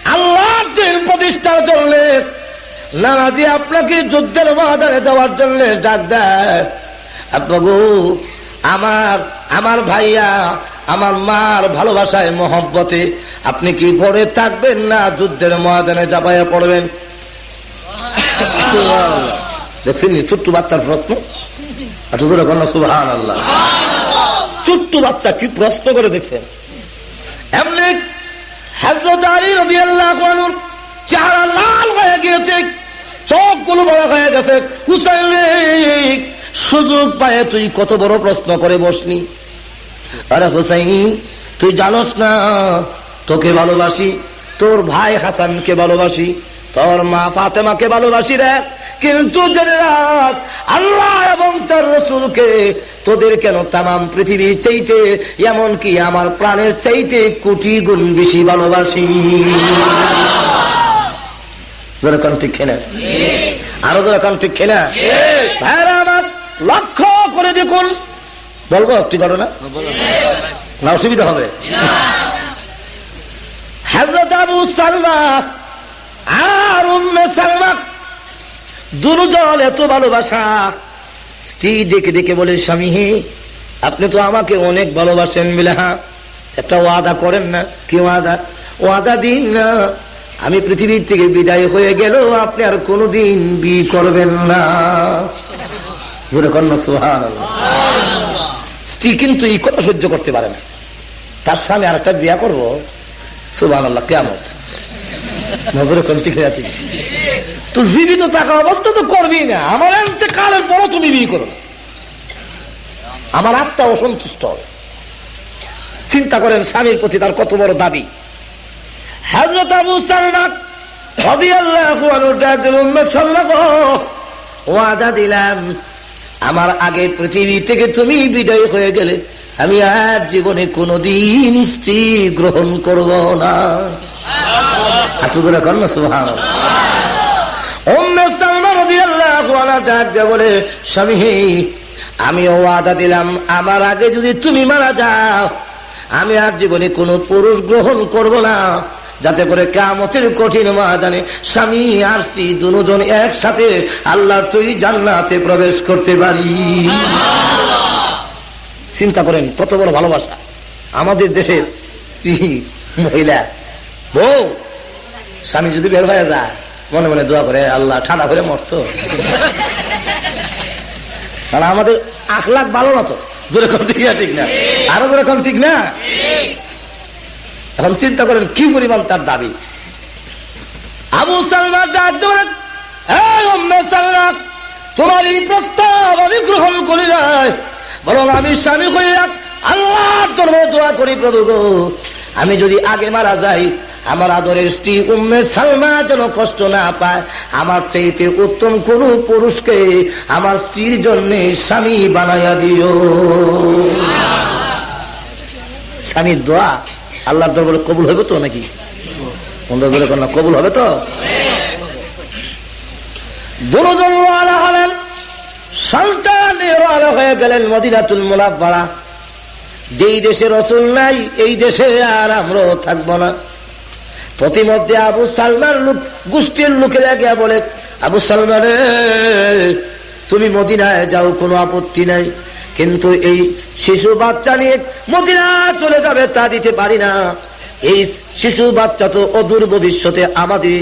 Speaker 3: আল্লাহর দিন প্রতিষ্ঠার জন্য নানাজি আপনাকে যুদ্ধের ময়দানে যাওয়ার জন্য ডাক দেয়। আপনাকে আমার আমার ভাইয়া, আমার মার ভালোবাসায় মহব্বতে। আপনি কি ঘরে থাকবেন না যুদ্ধের ময়দানে যাবাইয়া পড়বেন? দেখছেন ছোট্ট বাচ্চার প্রশ্ন? আল্লাহ ছোট্ট বাচ্চা কি প্রশ্ন করে দেখছেন? এমনি হজরত আলী চেহারা লাল হয়ে গিয়েছে। চোখগুলো বড় হয়ে গেছে। হুসাইন সুযোগ পায়ে তুই কত বড় প্রশ্ন করে বসনি আরে হুসাইন, তুই জানোস না, তোকে ভালোবাসি, তোর ভাই হাসানকে ভালোবাসি, তোর মা ফাতেমাকে ভালোবাসি রে। কিন্তু আল্লাহ এবং তার রসুলকে তোদের কেন তাম পৃথিবীর চাইতে, এমনকি আমার প্রাণের চাইতে কোটি গুণ বেশি ভালোবাসি? যেরকম ঠিক খেলে। আরও যেরকম ঠিক খেলে। ভাইরা আমার লক্ষ্য করে দেখুন। বলব একটি ঘটনা? না, অসুবিধা হবে। আবু আর উম্মে দুজন এত ভালোবাসা। স্ত্রী ডেকে ডেকে বলে, স্বামী আপনি তো আমাকে অনেক ভালোবাসেন মিলে হ্যাঁ একটা ওয়াদা করেন না? কি ওয়াদা? ওয়াদা দিন না। আমি পৃথিবীর থেকে বিদায় হয়ে গেল, আপনি আর কোনোদিন বি করবেন না। স্ত্রী কিন্তু এই কথা সহ্য করতে পারে না। তার স্বামী আর একটা বিয়া করব। সুবাহ আল্লাহ কেমত নজরে কোন ঠিক আছে? তো জীবিত থাকা অবস্থা তো করবি না। আমার এনতে কালের পরও তুমি বিয়ে করো আমার আত্মা অসন্তুষ্ট হবে। চিন্তা করেন, স্বামীর প্রতি তার কত বড় দাবি? হজরত আবু গো, ওয়াদা দিলাম আমার আগে পৃথিবী থেকে তুমি বিদায় হয়ে গেলে আমি আর জীবনে কোনোদিন স্ত্রী গ্রহণ করব না। হাঁটু ধরে কর না সুহান বলে স্বামী আমি ওয়াদা দিলাম আমার আগে যদি তুমি মারা যাও আমি আর জীবনে কোনো পুরুষ গ্রহণ করব না। যাতে করে কামতের কঠিন মহাদানে স্বামী আর স্ত্রী দুজন একসাথে আল্লাহর তৈরি জান্নাতে প্রবেশ করতে পারি। চিন্তা করেন, কত বড় ভালোবাসা। আমাদের দেশের স্ত্রী, মহিলা, বউ, স্বামী যদি বের হয়ে যায়, মনে মনে দোয়া করে, আল্লাহ ঠান্ডা করে মরত। কারণ আমাদের আখলাখ ভালো না তো যেরকম ঠিক ঠিক না? আরও যেরকম ঠিক না? এখন চিন্তা করেন কি পরিমাণ তার দাবি? আবু সালমান ডাকতে বলেন, "এই উম্মে সালমা, তোমার এই প্রস্তাব আমি গ্রহণ করি নাই। বরং আমি স্বামী হইয়া আল্লাহর দরবারে দোয়া করি প্রভু গো। আমি যদি আগে মারা যাই আমার আদরের স্ত্রী উম্মে সালমা যেন কষ্ট না পায় আমার চাইতে উত্তম কোন পুরুষকে আমার স্ত্রীর জন্য স্বামী বানাইয়া দিও। স্বামীর দোয়া? আল্লাহর দরবারে কবুল হবে তো নাকি? কবুল হবে তো? দুজন ওয়ালা হলেন সন্তানের ওয়ালা হয়ে গেলেন মদিনাতুল মুনাফারা যেই দেশে রসুল নাই, এই দেশে আর আমরাও থাকব না। প্রতিমধ্যে আবু সালমার লোক, গোষ্ঠীর লোকেরা গিয়া বলে, আবু সালমান, তুমি মদিনায় যাও, কোনো আপত্তি নাই। কিন্তু এই শিশু বাচ্চা নিয়ে মদিনা চলে যাবে তা দিতে পারি না। এই শিশু বাচ্চা তো অদূর ভবিষ্যতে আমাদের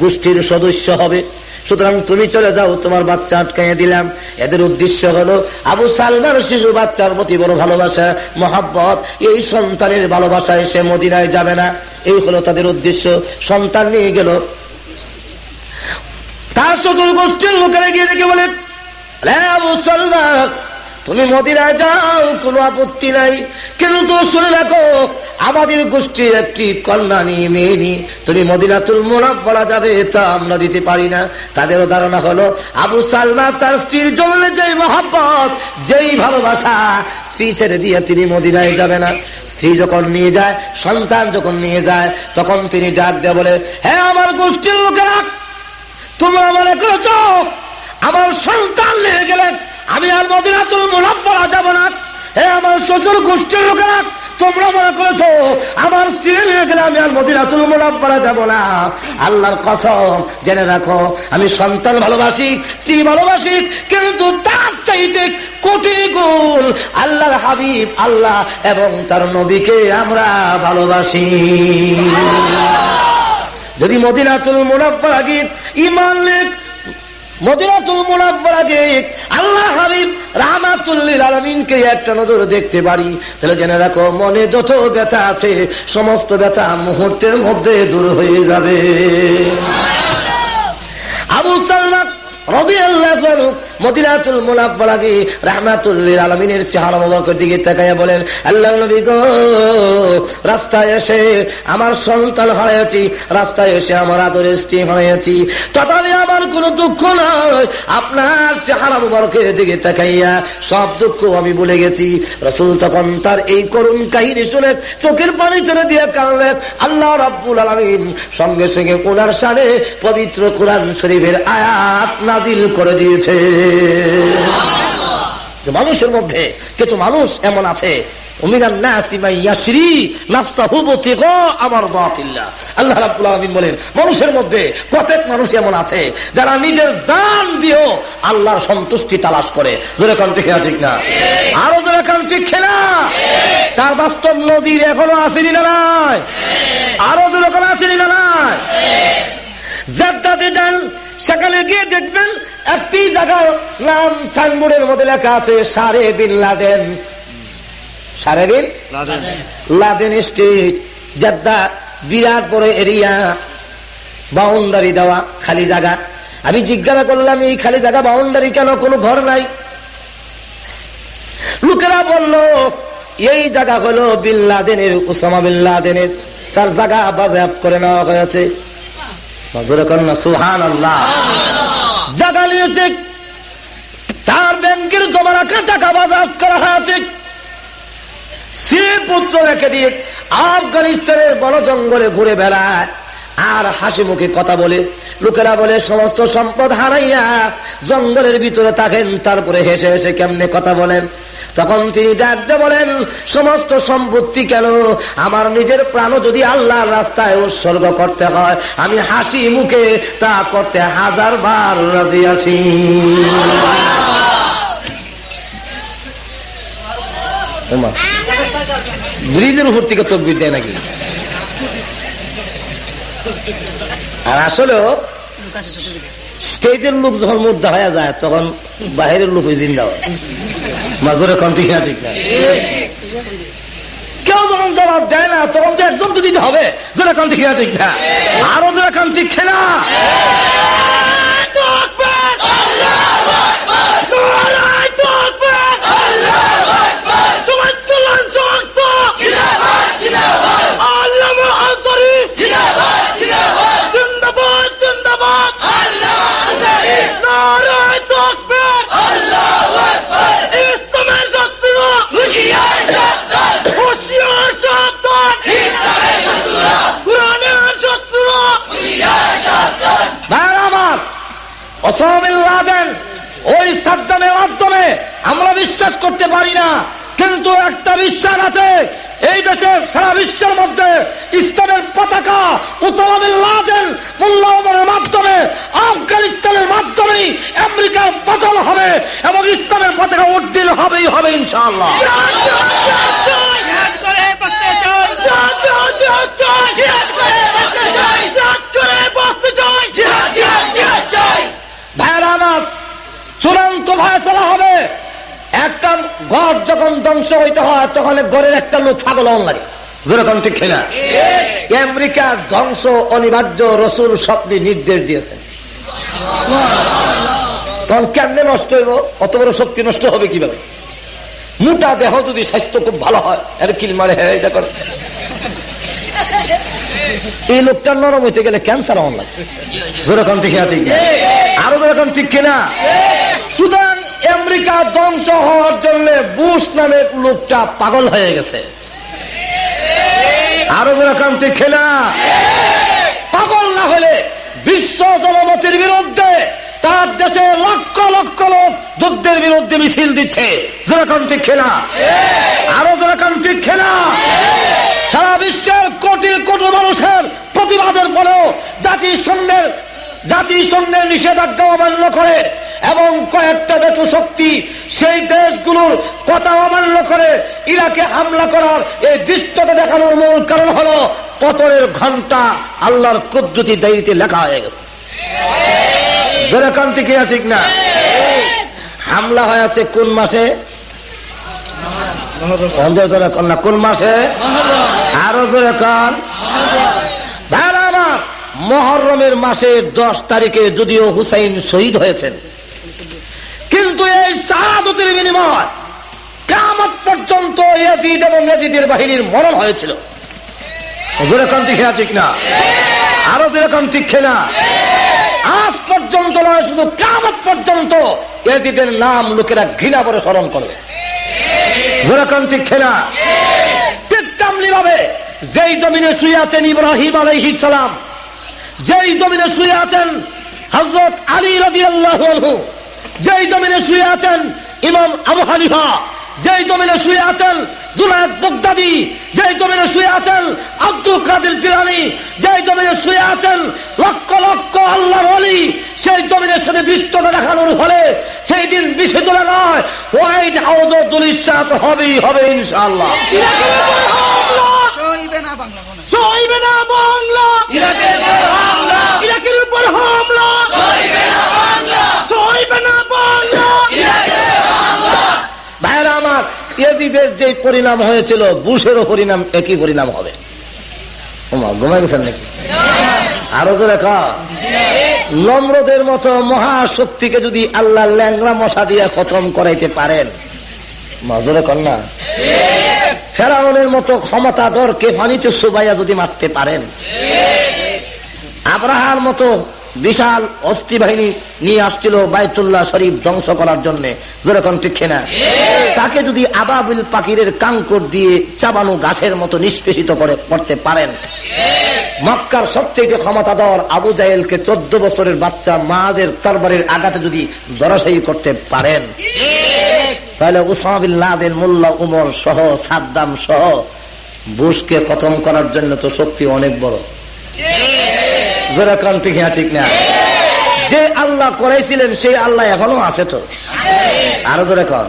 Speaker 3: গোষ্ঠীর সদস্য হবে। সুতরাং তুমি চলে যাও, তোমার বাচ্চা আটকাইয়া দিলাম। এদের উদ্দেশ্য হলো, আবু সালমান শিশু বাচ্চার প্রতি বড় ভালোবাসা, মহাব্বত। এই সন্তানের ভালোবাসায় সে মদিনায় যাবে না। এই হলো তাদের উদ্দেশ্য। সন্তান নিয়ে গেল। তার চতুর গোষ্ঠীর লোকেরা গিয়ে দেখে বলে আবু সালমান তুমি মদিনায় যাও, কোনো আপত্তি নাই। কিন্তু শুনে রাখো আমাদের গোষ্ঠীর একটি কন্যা নিয়ে মেয়ে নিয়ে তুমি মদিনাতুল মোনাফ বলা যাবে, তা আমরা দিতে পারি না। তাদেরও ধারণা হলো, আবু সালমা তার স্ত্রীর জন্য যেই মহাব্বত, যেই ভালোবাসা, স্ত্রী ছেড়ে দিয়ে তিনি মদিনায় যাবে না। স্ত্রী যখন নিয়ে যায়, সন্তান যখন নিয়ে যায়, তখন তিনি ডাক দেয় বলে হ্যাঁ আমার গোষ্ঠীর লোকেরা, তোমরা মনে করেছ, আমার সন্তান নিয়ে গেলেন আমি আর মদিনাতুল মোনাফা যাব না। হে আমার শ্বশুর গোষ্ঠীর লোকেরা, তোমরা মনে করেছ আমার স্ত্রী নিয়ে গেলে আমি আর মদিনাতুল মোনাফা যাব না। আল্লাহর কসম, জেনে রাখো, আমি সন্তান ভালোবাসি, স্ত্রী ভালোবাসি, কিন্তু তার চাইতে কোটি গুণ আল্লাহর হাবিব, আল্লাহ এবং তার নবীকে আমরা ভালোবাসি। যদি মদিনাতুল মোনাফা গীত ইমান লেখ মদিনাতুল মুনাফার আল্লাহ হাবিব রাহমাতুল্লিল আলমিনকে একটা নজর দেখতে পারি। তাহলে জেনে রাখো, মনে যত ব্যথা আছে, সমস্ত ব্যথা মুহূর্তের মধ্যে দূর হয়ে যাবে। আবু সালমান মদিনাতুল মুনাফার আগে রাহমাতুল্লিল আলমিনের চেহারা মোবারকের দিকে তাকাইয়া বলেন, আল্লাহ নবী গো, রাস্তায় এসে আমার সন্তান হারিয়েছি রাস্তায় এসে আমার আদরের স্ত্রী হারিয়েছি তথাপি আমার কোনো দুঃখ নয়। আপনার চেহারা মুবারকের দিকে তাকাইয়া সব দুঃখ আমি ভুলে গেছি। রসুল তখন তার এই করুণ কাহিনী শুনে চোখের পানি চলে দিয়ে কানলেন আল্লাহ রাব্বুল আলমিন সঙ্গে সঙ্গে ওনার সারে পবিত্র কোরআন শরীফের আয়াত নাজিল করে দিয়েছে মানুষের মধ্যে কিছু মানুষ এমন আছে যারা নিজের জান দিয়েও আল্লাহর সন্তুষ্টি তালাশ করে। ঠিক না ঠিক না? আরও ঠিক খেলা তার বাস্তব নদীর এখনও আসেনি না নাই? আরও যেরকম আসেনি না নাই? জাদ্দাতে যান সেখানে গিয়ে দেখবেন একটি জায়গার নাম সাইনবোর্ডের মধ্যে লেখা আছে সারে বিন লাদেন। সারে বিন? লাদেন। স্ট্রিট জাদ্দা বিরাট বড় এরিয়া বাউন্ডারি দেওয়া খালি জায়গা। আমি জিজ্ঞাসা করলাম এই খালি জায়গা বাউন্ডারি কেন? কোনো ঘর নাই? লোকেরা বলল এই জায়গা হলো বিল্লাদেনের উসামা বিল্লাদেনের তার জায়গা বাজেয়াপ্ত করে নেওয়া হয়েছে সুহান আল্লাহ জায়গা নিয়েছে তার ব্যাংকের জমা রাখা টাকা বাজার করা হয়েছে। সে পুত্র রেখে দিয়ে আফগানিস্তানের বন জঙ্গলে ঘুরে বেড়ায়। আর হাসি মুখে কথা বলে, লোকেরা বলে, সমস্ত সম্পদ হারাইয়া জঙ্গলের ভিতরে থাকেন, তারপরে হেসে হেসে কেমনে কথা বলেন? তখন তিনি ডাকতে বলেন, সমস্ত সম্পত্তি কেন আমার নিজের প্রাণ যদি আল্লাহর রাস্তায় উৎসর্গ করতে হয়, আমি হাসি মুখে তা করতে হাজার বার রাজি আছি। ব্রিজের উপর থেকে তকবির দেয় নাকি? আর আসলেও স্টেজের লোক যখন মুদ্রা হয়ে যায় তখন বাহিরের লোক ওই জিন্দা হয়। মাজরে কম ঠিক না ঠিক না। কেউ যখন জবাব দেয় না তখন তো একজন তো দিতে হবে যেরকম কম ঠিক না ঠিক না। আরও যেরকম কম ঠিক খেলা জিন্দাবাদ জিন্দাবাদ নারায় তকবীর ইসলামের শত্রু হুশিয়ার সাবধান কোরআনের শত্রু ভাই আমার অসমিল্লা দেন ওই সাদ্দামের মাধ্যমে আমরা বিশ্বাস করতে পারি না কিন্তু বিশ্বাস আছে? এই দেশের সারা বিশ্বের মধ্যে ইসলামের পতাকা তখন ঘরের একটা লোক পাগল হন লাগে। যেরকম ঠিক কিনা? আমেরিকার ধ্বংস অনিবার্য রসুল স্বপ্নে নির্দেশ দিয়েছেন। তখন কেমনে নষ্ট হইব? অত বড় শক্তি নষ্ট হবে কীভাবে? মোটা দেহ যদি স্বাস্থ্য খুব ভালো হয় এর কিল মারে হ্যাঁ এটা করে। এই লোকটা নরম হইতে গেলে ক্যান্সার হওয়ার লাগে। যেরকম ঠিক ঠিক। আরও যেরকম ঠিক কিনা? সুতরাং আমেরিকা ধ্বংস হওয়ার জন্য বুশ নামের লোকটা পাগল হয়ে গেছে। আরও যেরকম ঠিক কিনা পাগল না হলে বিশ্ব জনমতির বিরুদ্ধে তার দেশে লক্ষ লক্ষ লোক যুদ্ধের বিরুদ্ধে মিছিল দিচ্ছে। যেরকম ঠিক খেলা। আরও যেরকম ঠিক খেলা। সারা বিশ্বের কোটি কোটি মানুষের প্রতিবাদের পরেও জাতিসংঘের জাতিসংঘের নিষেধাজ্ঞা অমান্য করে এবং কয়েকটা বেটু শক্তি সেই দেশগুলোর কথা অমান্য করে ইরাকে হামলা করার এই দৃশ্যটা দেখানোর মূল কারণ হল পতনের ঘণ্টা আল্লাহর কুদ্রুতি দায়িত্বে লেখা হয়ে গেছে। যেরকম ঠিক ঠিক না? হামলা হয়েছে কোন মাসে? কোন মাসে? আরও ভাইরা আমার মহরমের মাসের দশ তারিখে যদিও হুসাইন শহীদ হয়েছেন। কিন্তু এই শাহাদতের বিনিময় কামত পর্যন্ত ইয়াজিদ এবং ইয়াজিদের বাহিনীর মরণ হয়েছিল। যেরকম ঠিক ঠিক না। আরও যেরকম ঠিক না। আজ পর্যন্ত নয়, শুধু কামত পর্যন্ত ইয়াজিদের নাম লোকেরা ঘৃণা করে স্মরণ করবে। যেরকম ঠিক না। ঠিক তেমনি ভাবে যেই জমিনে শুয়ে আছেন ইব্রাহিম আলাইহিস সালাম যেই জমিনে শুয়ে আছেন হজরত আলী রবি আল্লাহ যেই জমিনে শুয়ে আছেন ইমাম আবু হানিফা, যেই জমিনে শুয়ে আছেন জুনায়দ বগদাদি যেই জমিনে শুয়ে আছেন আব্দুল কাদের জিলানি, যেই জমিনে শুয়ে আছেন লক্ষ লক্ষ আল্লাহর অলি সেই জমিনের সাথে দৃষ্টতা দেখানোর ফলে সেই দিন বিষয় তোলা নয়। হোয়াইট হাউস দুলিশাত হবেই, হবে ইনশাআল্লাহ।
Speaker 4: চলবে না বাংলা।
Speaker 3: চলবে না বাংলা। ইরাকের উপর হামলা। চলবে না বাংলা। ভাইরা আমার ইয়াজিদের যে পরিণাম হয়েছিল বুশেরও পরিণাম একই পরিণাম হবে। ওমা ঘুমাই গেছেন নাকি? আরও জোরে কা নম্রদের মতো মহাশক্তিকে যদি আল্লাহ ল্যাংরা মশা দিয়ে খতম করাইতে পারেন মাজরে কন্যা ফেরাউনের মতো ক্ষমতাধরকে ফানিতে সুবাইয়া যদি মারতে পারেন? আব্রাহার মতো বিশাল অস্থি বাহিনী নিয়ে আসছিল বায়তুল্লাহ শরীফ ধ্বংস করার জন্য। যেরকম ঠিক না তাকে যদি আবাবিল পাখিরের কাঙ্কর দিয়ে চাবানো গাছের মতো নিষ্পেষিত করে করতে পারেন। মক্কার সবচেয়ে ক্ষমতাধর আবু জাহেলকে চোদ্দ বছরের বাচ্চা মাদের তরবারের আঘাতে যদি দরাশায়ী করতে পারেন, তাহলে উসামাবিল লাদেন, মোল্লা উমর সহ সাদ্দাম সহ বুশকে খতম করার জন্য তো শক্তি অনেক বড়। যেরকম ঠিক হ্যাঁ ঠিক না। যে আল্লাহ করাইছিলেন, সেই আল্লাহ এখনও আছে তো। আরও জোরে কর।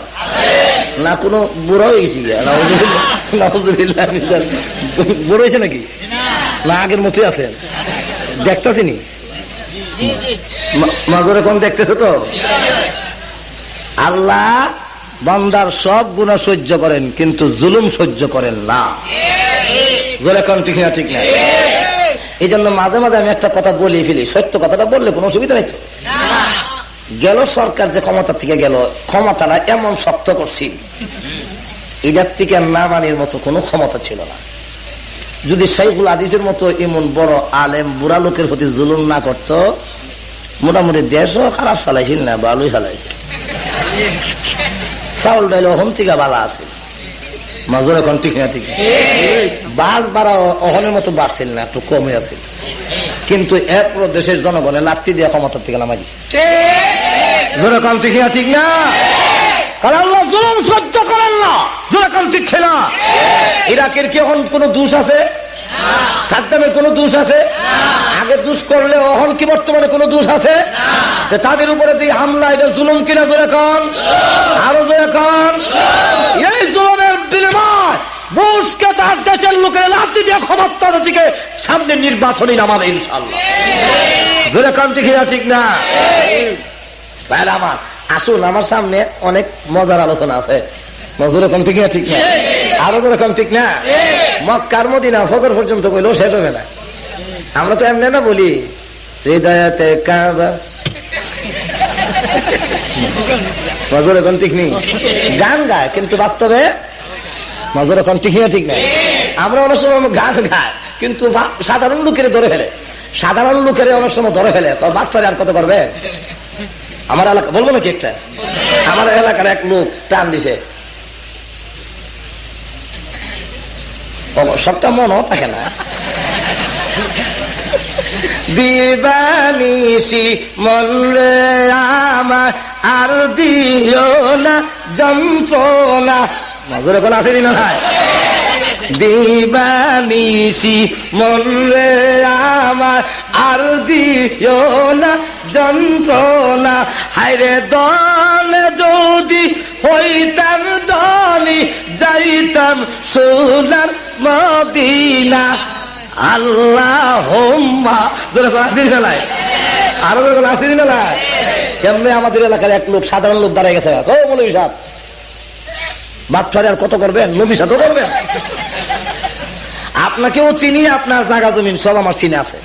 Speaker 3: না, কোনো বুড়ো হয়েছি বুড়ো হয়েছে নাকি? না, আগের মতোই আছেন দেখতেছি নি? মাজরে কম দেখতেছে তো? আল্লাহ বান্দার সব গুণা সহ্য করেন, কিন্তু জুলুম সহ্য করেন না। জোরে কন ঠিক না ঠিক না? এই জন্য মাঝে মাঝে আমি একটা কথা বলি ফেলি। সত্য কথাটা বললে কোনো অসুবিধা নেই গেল সরকার যে ক্ষমতা থেকে গেল, ক্ষমতাটা এমন শক্ত করছি, এটার থেকে না মানির মতো কোনো ক্ষমতা ছিল না। যদি শাইখুল আদিসের মতো এমন বড় আলেম, বুড়া লোকের প্রতি জুলুম না করত, মোটামুটি দেশও খারাপ চালাইছিল না, ভালোই চালাইছে চাউল ডাইল অহম থেকে বালা আছে। মাজুর এখন ঠিক না ঠিক? বাস বাড়া অহনের মতো বাড়ছিল না, একটু কমে আছে কিন্তু এরপর দেশের জনগণের লাত্তি দিয়ে ক্ষমতার থেকে নামাই দিচ্ছে ঠিক না ঠিক না? জুলুম ইরাকের কি এখন কোন দোষ আছে? সাদ্দামের কোন দোষ আছে? আগে দোষ করলে অহন কি বর্তমানে কোন দোষ আছে? যে তাদের উপরে যে হামলা, এটা জুলুম কিনা জোরে কন? আরও জোরে কন? এই বুশকে তার দেশের লোকের দিয়ে ক্ষমতা থেকে সামনে নামাবে ইনশাল্লাহ ঠিক না? আমার, আসুন, আমার সামনে অনেক মজার আলোচনা আছে। আমরা তো এমনি না বলি, হৃদয়তে এখন ঠিক নেই গান গায়, কিন্তু বাস্তবে নজর এখন ঠিক নেই ঠিক নেই। আমরা অনেক সময় গান গায় কিন্তু সাধারণ লোকের ধরে ফেলে। সাধারণ লোকের অনেক সময় ধরে ফেলে। বাটফারে আর কত করবে? আমার এলাকা বলব নাকি একটা? আমার এলাকার এক লোক টান দিছে। সবটা মনও থাকে না। দিবানিসি মনরে আমার আর দিও না, যন্ত্রণা নজরে কোন আছে দিন ভাই দিবানিসি মনরে আমার আর দিও না যন্ত্রণা। হায়রে দল যদি হইতাম দলি, যাইতাম সোনার মদিনা। আল্লাহ নাই? আরও আসিস নাই? এমনি আমাদের এলাকার এক লোক সাধারণ লোক দাঁড়ায় গেছে। ও মৌলবী সাহেব বাচ্চারে আর কত করবেন? নবী সাথে করবেন? আপনাকেও চিনি, আপনার জায়গা জমিন সব আমার চিনে আছে।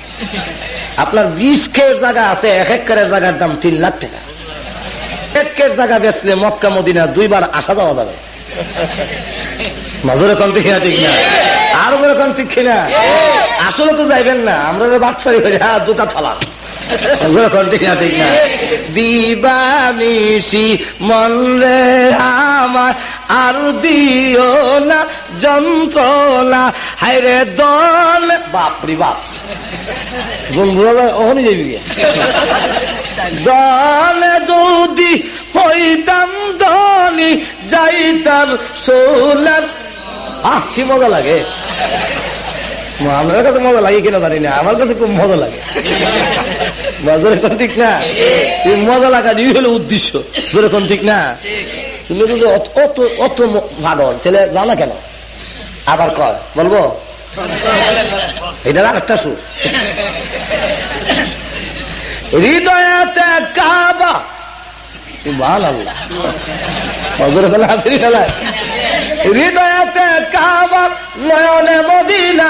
Speaker 3: আপনার বিশ কের জায়গা আছে, এক একরের জায়গার দাম তিন লাখ টাকা। একের জায়গা বেচলে মক্কা মদিনা দুইবার আসা যাওয়া যাবে। নজরে কম ঠিক না ঠিক না? আরও করে কম ঠিক কিনা আসলে তো যাইবেন না, আমরা তো বাটফারি করি হ্যাঁ দুটা কম ঠিক না ঠিক না দিবানিসি মনরে আমার আর দিও না যন্ত্রণা। হাইরে দল। বাপরি বাপ। বন্ধুরা ওখানে যাবি। দলে যদি হইতাম দলি যাইতাম সোলার। আহ কি মজা লাগে। আমার কাছে মজা লাগে কিনা জানি না, আমার কাছে খুব মজা লাগে। কোন ঠিক না? এই মজা লাগা নিয়ে হলো উদ্দেশ্য। যেরকম ঠিক না? তুমি যদি অত- অত পাগল না কেন? আবার কয়, বলব? এটার আর একটা সুর। হৃদয়তে কাবা। সুবহান আল্লাহ হজর হৃদয়তে কাবা নয়নে মদিনা।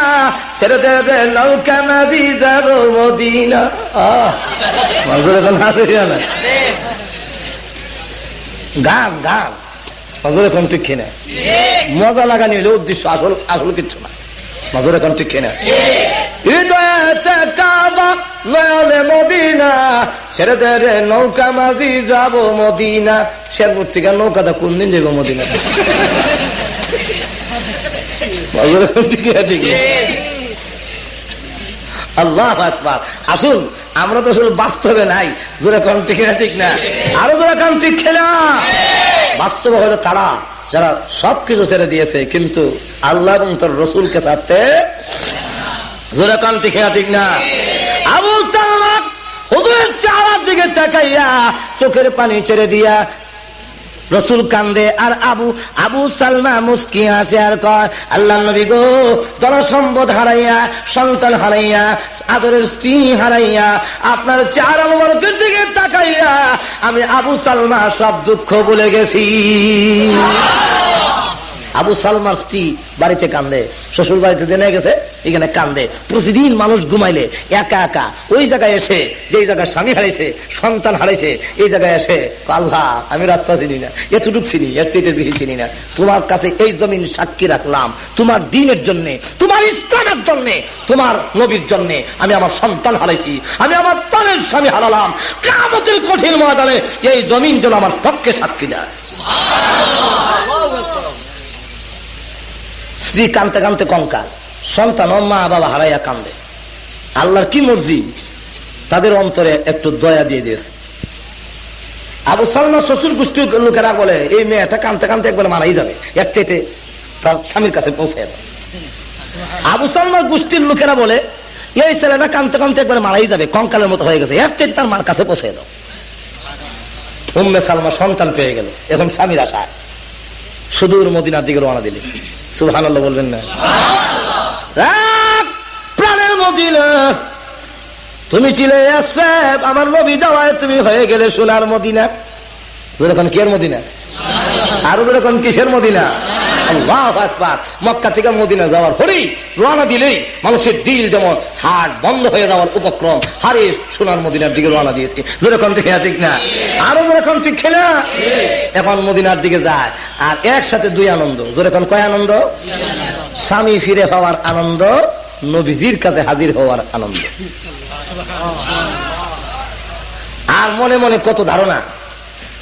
Speaker 3: ছেড়ে দে নৌকা নাজি যাব মদিনা হাসির ফেলায় গান গান। হজর এখন ঠিক কিনা? মজা লাগানি হলে উদ্দেশ্য আসল আসল কিচ্ছু না। ঠিক দে নৌকা মাঝি যাব মদিনা, শেরপুর থেকে নৌকাটা কোন দিন যাব মদিনা? আল্লাহ আকবার। আসুন, আমরা তো আসলে বাস্তবে নাই। জোরে কম ঠিক না ঠিক না। আরও জোরে কম ঠিক খেলা। বাস্তবে হলো তারা। যারা সবকিছু ছেড়ে দিয়েছে, কিন্তু আল্লাহ এবং তোর রসুলকে ছাড়তে ঠিক না। আবু সালাম হুজুরের চারার দিকে তাকাইয়া চোখের পানি ছেড়ে দিয়া রসুল কান্দে, আর আবু আবু সালমা মুস্কি আসে আর কয়, আল্লাহ নবী গো, জনসম্পদ হারাইয়া, সন্তান হারাইয়া, আদরের স্ত্রী হারাইয়া, আপনার চার আমলকের দিকে তাকাইয়া, আমি আবু সালমা সব দুঃখ ভুলে গেছি। আবু সালমার স্ত্রী বাড়িতে কান্দে, শ্বশুর বাড়িতে জেনে গেছে, এখানে কান্দে। প্রতিদিন মানুষ ঘুমাইলে একা একা ওই জায়গায় এসে, যেই জায়গায় স্বামী হারাইছে, সন্তান হারাইছে, এই জায়গায় এসে আল্লাহ, আমি রাস্তা চিনি না, এতটুক চিনি, এর চেয়ে বেশি চিনি না। তোমার কাছে এই জমিন সাক্ষী রাখলাম, তোমার দিনের জন্য, তোমার ইসলামের জন্য, তোমার নবীর জন্য আমি আমার সন্তান হারাইছি, আমি আমার প্রাণের স্বামী হারালাম। কামতের কঠিন ময়দানে এই জমিন যেন আমার পক্ষে সাক্ষী দেয়। স্ত্রী কানতে কানতে কঙ্কাল, সন্তান মা বাবা হারাইয়া কান্দে। আল্লাহর কি মর্জি? তাদের অন্তরে একটু দয়া দিয়ে দিয়েছে। আবু সালমার শ্বশুর গোষ্ঠীর লোকেরা বলে, এই মেয়েটা কানতে কানতে একবার মারাই যাবে। এক চাইতে তার স্বামীর কাছে পৌঁছে দেয় আবু সালমার গোষ্ঠীর লোকেরা বলে, এই ছেলেটা কানতে কানতে একবার মারাই যাবে। কঙ্কালের মতো হয়ে গেছে। এর চাইতে তার মার কাছে পৌঁছে দাও। উম্মে সালমা সন্তান পেয়ে গেল। এখন স্বামীর আশা সুদূর মদিনার দিকে রওনা দিলে। সুবহান আল্লাহ বলবেন না। প্রাণের মদিনা। তুমি ছিলে আমার নবী যাওয়ায় তুমি হয়ে গেলে সোনার মদিনা। যেরকম কের মদিনা? আরও যেরকম কিসের মদিনা? মক্কা থেকে মদিনা যাওয়ার পরেই রওনা দিলেই মানুষের দিল যেমন হাট বন্ধ হয়ে যাওয়ার উপক্রম হারে সোনার মদিনার দিকে রওনা দিয়েছে। যেরকম ঠিক ঠিক না? আরও যেরকম ঠিক না? এখন মদিনার দিকে যায় আর একসাথে দুই আনন্দ। যেরকম কয় আনন্দ? স্বামী ফিরে পাওয়ার আনন্দ, নবীজির কাছে হাজির হওয়ার আনন্দ। আর মনে মনে কত ধারণা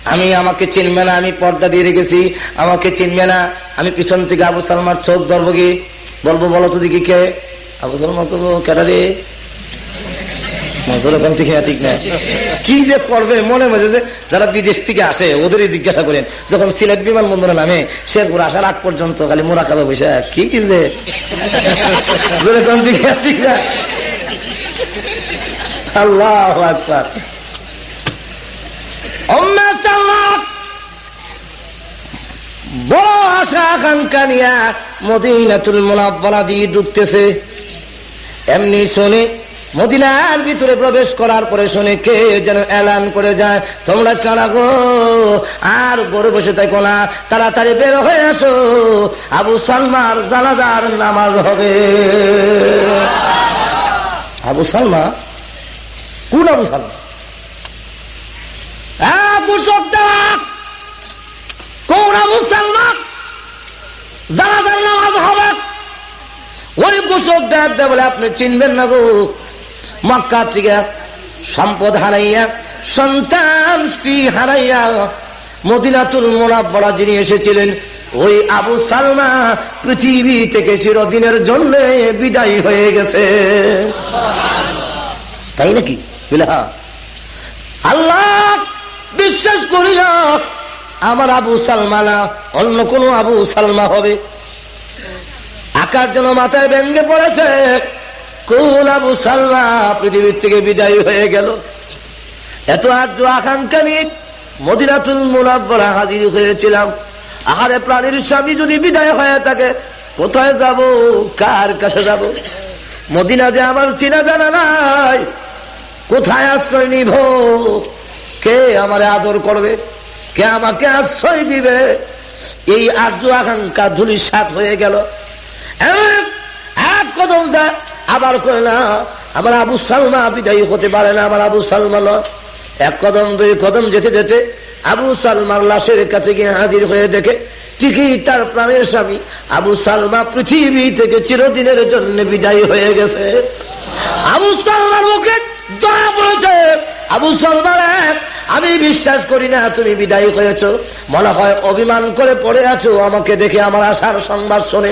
Speaker 3: আমি আমাকে চিনবে না, আমি পর্দা দিয়ে রেখেছি, আমাকে চিনবে না। আমি পিছন থেকে আবু সালমার চোখ ধরবো কি? বলব, বলো তো দেখি কে? আবু সালমা করব কেটা রে? ওখান কি যে করবে, মনে মনে যে যারা বিদেশ থেকে আসে, ওদেরই জিজ্ঞাসা করেন। যখন সিলেট বিমানবন্দরে নামে, শেরপুর আসার আগ পর্যন্ত খালি মোরা খাবে বসে, কি কি যে? আল্লাহ বড় আশা আকাঙ্ক্ষা নিয়া মদিনাতুল মোনাব্বরা দিয়ে ঢুকতেছে এমনি শুনে, মদিনার ভিতরে প্রবেশ করার পরে শুনে, কে যেন এলান করে যায়, তোমরা কারা গো? আর গড়ে বসে থাকো না, তাড়াতাড়ি বের হয়ে আসো। আবু সালমার জানাজার নামাজ হবে। আবু সালমা? কোন আবু সালমা! কোন আবু সালমা জানাজার নামাজ হবে ওই কুশক ডাক দেয় বলে আপনি চিনবেন না গো। মক্কা থেকে সম্পদ হারাইয়া, সন্তান, স্ত্রী হারাইয়া মদিনাতুল মোনাব্বরা যিনি এসেছিলেন, ওই আবু সালমা পৃথিবী থেকে চিরদিনের জন্য বিদায় হয়ে গেছে। তাই নাকি? হ্যাঁ। আল্লাহ বিশ্বাস করি না আমার আবু সালমানা অন্য কোন আবু সালমা হবে। আকার যেন মাথায় ব্যঙ্গে পড়েছে, কোন আবু সালমা পৃথিবীর থেকে বিদায় হয়ে গেল। এত আর্য আকাঙ্ক্ষা নিয়ে মদিনাতুল মুনাব্বরা হাজির হয়েছিলাম। আহারে প্রাণীর স্বামী যদি বিদায় হয়ে থাকে, কোথায় যাব, কার কাছে যাব? মদিনা যে আমার চিনা জানা নাই, কোথায় আশ্রয় নিব? কে আমার আদর করবে? কে আমাকে আশ্রয় দিবে? এই আর্য আকাঙ্ক্ষা ধুলির সাত হয়ে গেল। এক কদম যা, আবার করে না, আমার আবু সালমা বিদায়ী হতে পারে না, আমার আবু সালমা এক কদম, দুই কদম যেতে যেতে আবু সালমার লাশের কাছে গিয়ে হাজির হয়ে দেখে, ঠিকই তার প্রাণের স্বামী আবু সালমা পৃথিবী থেকে চিরদিনের জন্য বিদায়ী হয়ে গেছে। আবু সালমার মুখে দয়া বলেছে আবু সালমান আমি বিশ্বাস করি না তুমি বিদায়ী হয়েছ। মনে হয় অভিমান করে পড়ে আছো, আমাকে দেখে আমার আশার সংবাদ শোনে।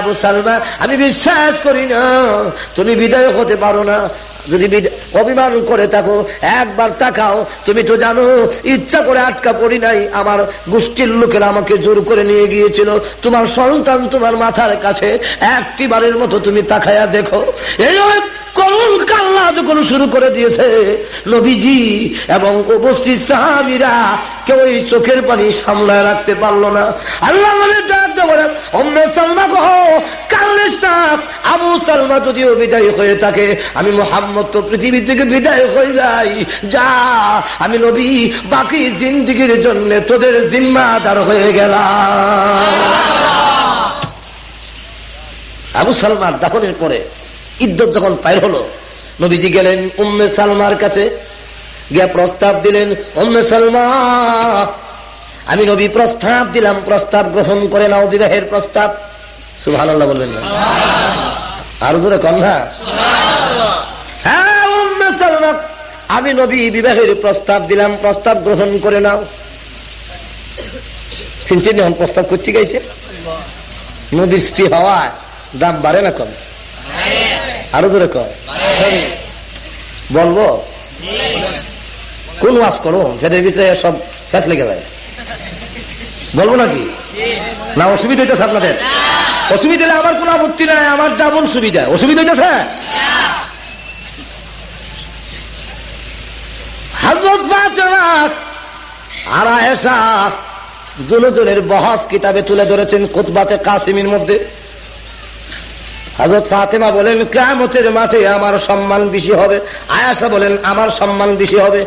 Speaker 3: আবু সালমা, আমি বিশ্বাস করি না, তুমি বিদায় হতে পারো না। যদি অভিমান করে থাকো, একবার তাকাও। তুমি তো জানো, ইচ্ছা করে আটকা পড়ি নাই। আমার গোষ্ঠীর লোকেরা আমাকে জোর করে নিয়ে গিয়েছিল। তোমার সন্তান তোমার মাথার কাছে একটি বারের মতো তুমি তাকায়া দেখো। এই করুন কাল্লা যখন শুরু করে দিয়েছে নবীজি এবং উপস্থিত সাহাবিরা কেউ এই চোখের পানি সামলায় রাখতে পারল না। আল্লাহ আবু সালমা যদিও বিদায় হয়ে থাকে, আমি মোহাম্মদ তো পৃথিবী থেকে বিদায় হয়ে যাই। যা আমি নবী বাকি জিন্দিগির জন্য তোদের জিম্মাদার হয়ে গেলাম। আবু সালমার দাফনের পরে ইদ্যত যখন পায়ের হলো নবীজি গেলেন উম্মে সালমার কাছে গিয়া প্রস্তাব দিলেন উম্মে সালমা আমি নবী প্রস্তাব দিলাম প্রস্তাব গ্রহণ করে নাও বিবাহের প্রস্তাব। সুভান বলবেন না। আরও জোরে কন্যা আমি নবী বিবাহের প্রস্তাব দিলাম, প্রস্তাব গ্রহণ করে নাও। চিনছেন এখন প্রস্তাব করতে গেছে? নদীর স্ত্রী হওয়া দাম বাড়ে না কম? আরও জোরে কয়। বলব? কোন ওয়াজ করো? সেটার ভিতরে সব শেষ লেগে যায়। বলব নাকি? না, অসুবিধা হইতেছে আপনাদের? অসুবিধা আমার কোন আপত্তি নাই, আমার ডাবল সুবিধা। অসুবিধা হইতেছে? হাজরত আর আয়েশা দুজনের বহাস কিতাবে তুলে ধরেছেন কোতবাতে কাসিমের মধ্যে। হাজরত ফাতেমা বলেন কেমতের মাঠে আমার সম্মান বেশি হবে। আয়াসা বলেন, আমার সম্মান বেশি হবে।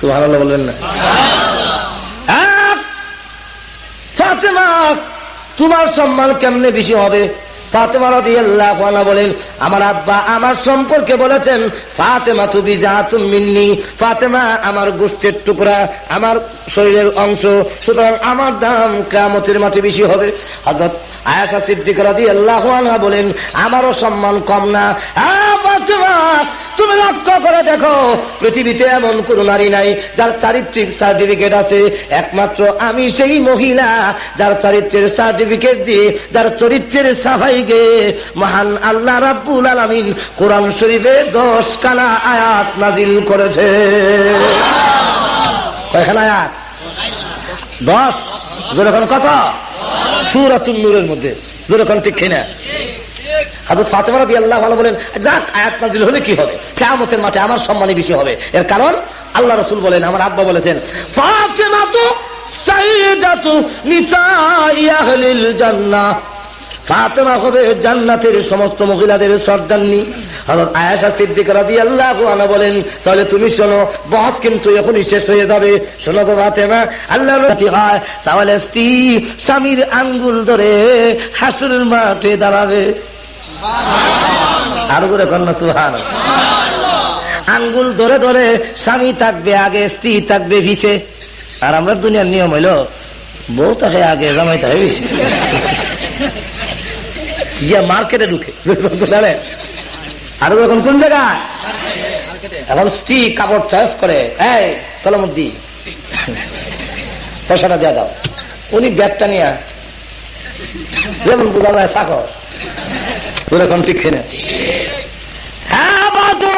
Speaker 3: সুহান বললেন না। ফাতেমা, তোমার সম্মান কেমনে বেশি হবে? ফাতেমা রাদিয়াল্লাহু আনহা বলেন, আমার আব্বা আমার সম্পর্কে বলেছেন, ফাতেমা তুবি জাতুম মিন্নি, ফাতেমা আমার গোষ্ঠের টুকরা, আমার শরীরের অংশ, সুতরাং আমার দাম কিয়ামতের মাঠে বেশি হবে। হযরত আয়েশা সিদ্দিক রাদিয়াল্লাহু আনহা বলেন, আমারও সম্মান কম না। তুমি লক্ষ্য করে দেখো, পৃথিবীতে এমন কোন নারী নাই, যার চারিত্রিক সার্টিফিকেট আছে। একমাত্র আমি সেই মহিলা, যার চারিত্রের সার্টিফিকেট দিয়ে, যার চরিত্রের সাফাই গে মহান আল্লাহ রাব্বুল আলামিন কোরআন শরীফে দশ কালা আয়াত নাজিল করেছে। কয়খানা আয়াত? দশ? যেরকম কত সুরাতুল নূরের মধ্যে। যেরকম ঠিক কিনা? হাজর ফাতেমা রাদি আল্লাহ ভালো বলেন, যাক, আয়াত নাজিল হলে কি হবে? কেমতের মাঠে আমার সম্মানই বেশি হবে। এর কারণ আল্লাহ রসুল বলেন, আমার আব্বা বলেছেন ফাতেমা তো সাইয়্যিদাতু নিসাই আহলিল জান্নাহ। ফাতেমা হবে জান্নাতের সমস্ত মহিলাদের সর্দান্নি। হযরত আয়েশা সিদ্দিকা রাদিয়াল্লাহু আনহা বলেন তাহলে তুমি শোনো বহস কিন্তু এখনই শেষ হয়ে যাবে। শোনো গো ফাতেমা আল্লাহ হয়। তাহলে স্ত্রী স্বামীর আঙ্গুল ধরে হাসুরের মাঠে দাঁড়াবে। আরও করে কন্যা সুহান আঙ্গুল ধরে ধরে স্বামী থাকবে আগে স্ত্রী থাকবে ভিসে। আর আমরা দুনিয়ার নিয়ম হইল বউ থাকে আগে জামাই থাকে ভিসে। গিয়া মার্কেটে ঢুকে। আরও এখন কোন জায়গায়? এখন স্ত্রী কাপড় চয়েস করে। এই কলমদ্দি পয়সাটা দিয়ে দাও। উনি ব্যাগটা নিয়ে যেমন বোঝা যায় চাকর এখন ঠিক খেনে হ্যাঁ বাবা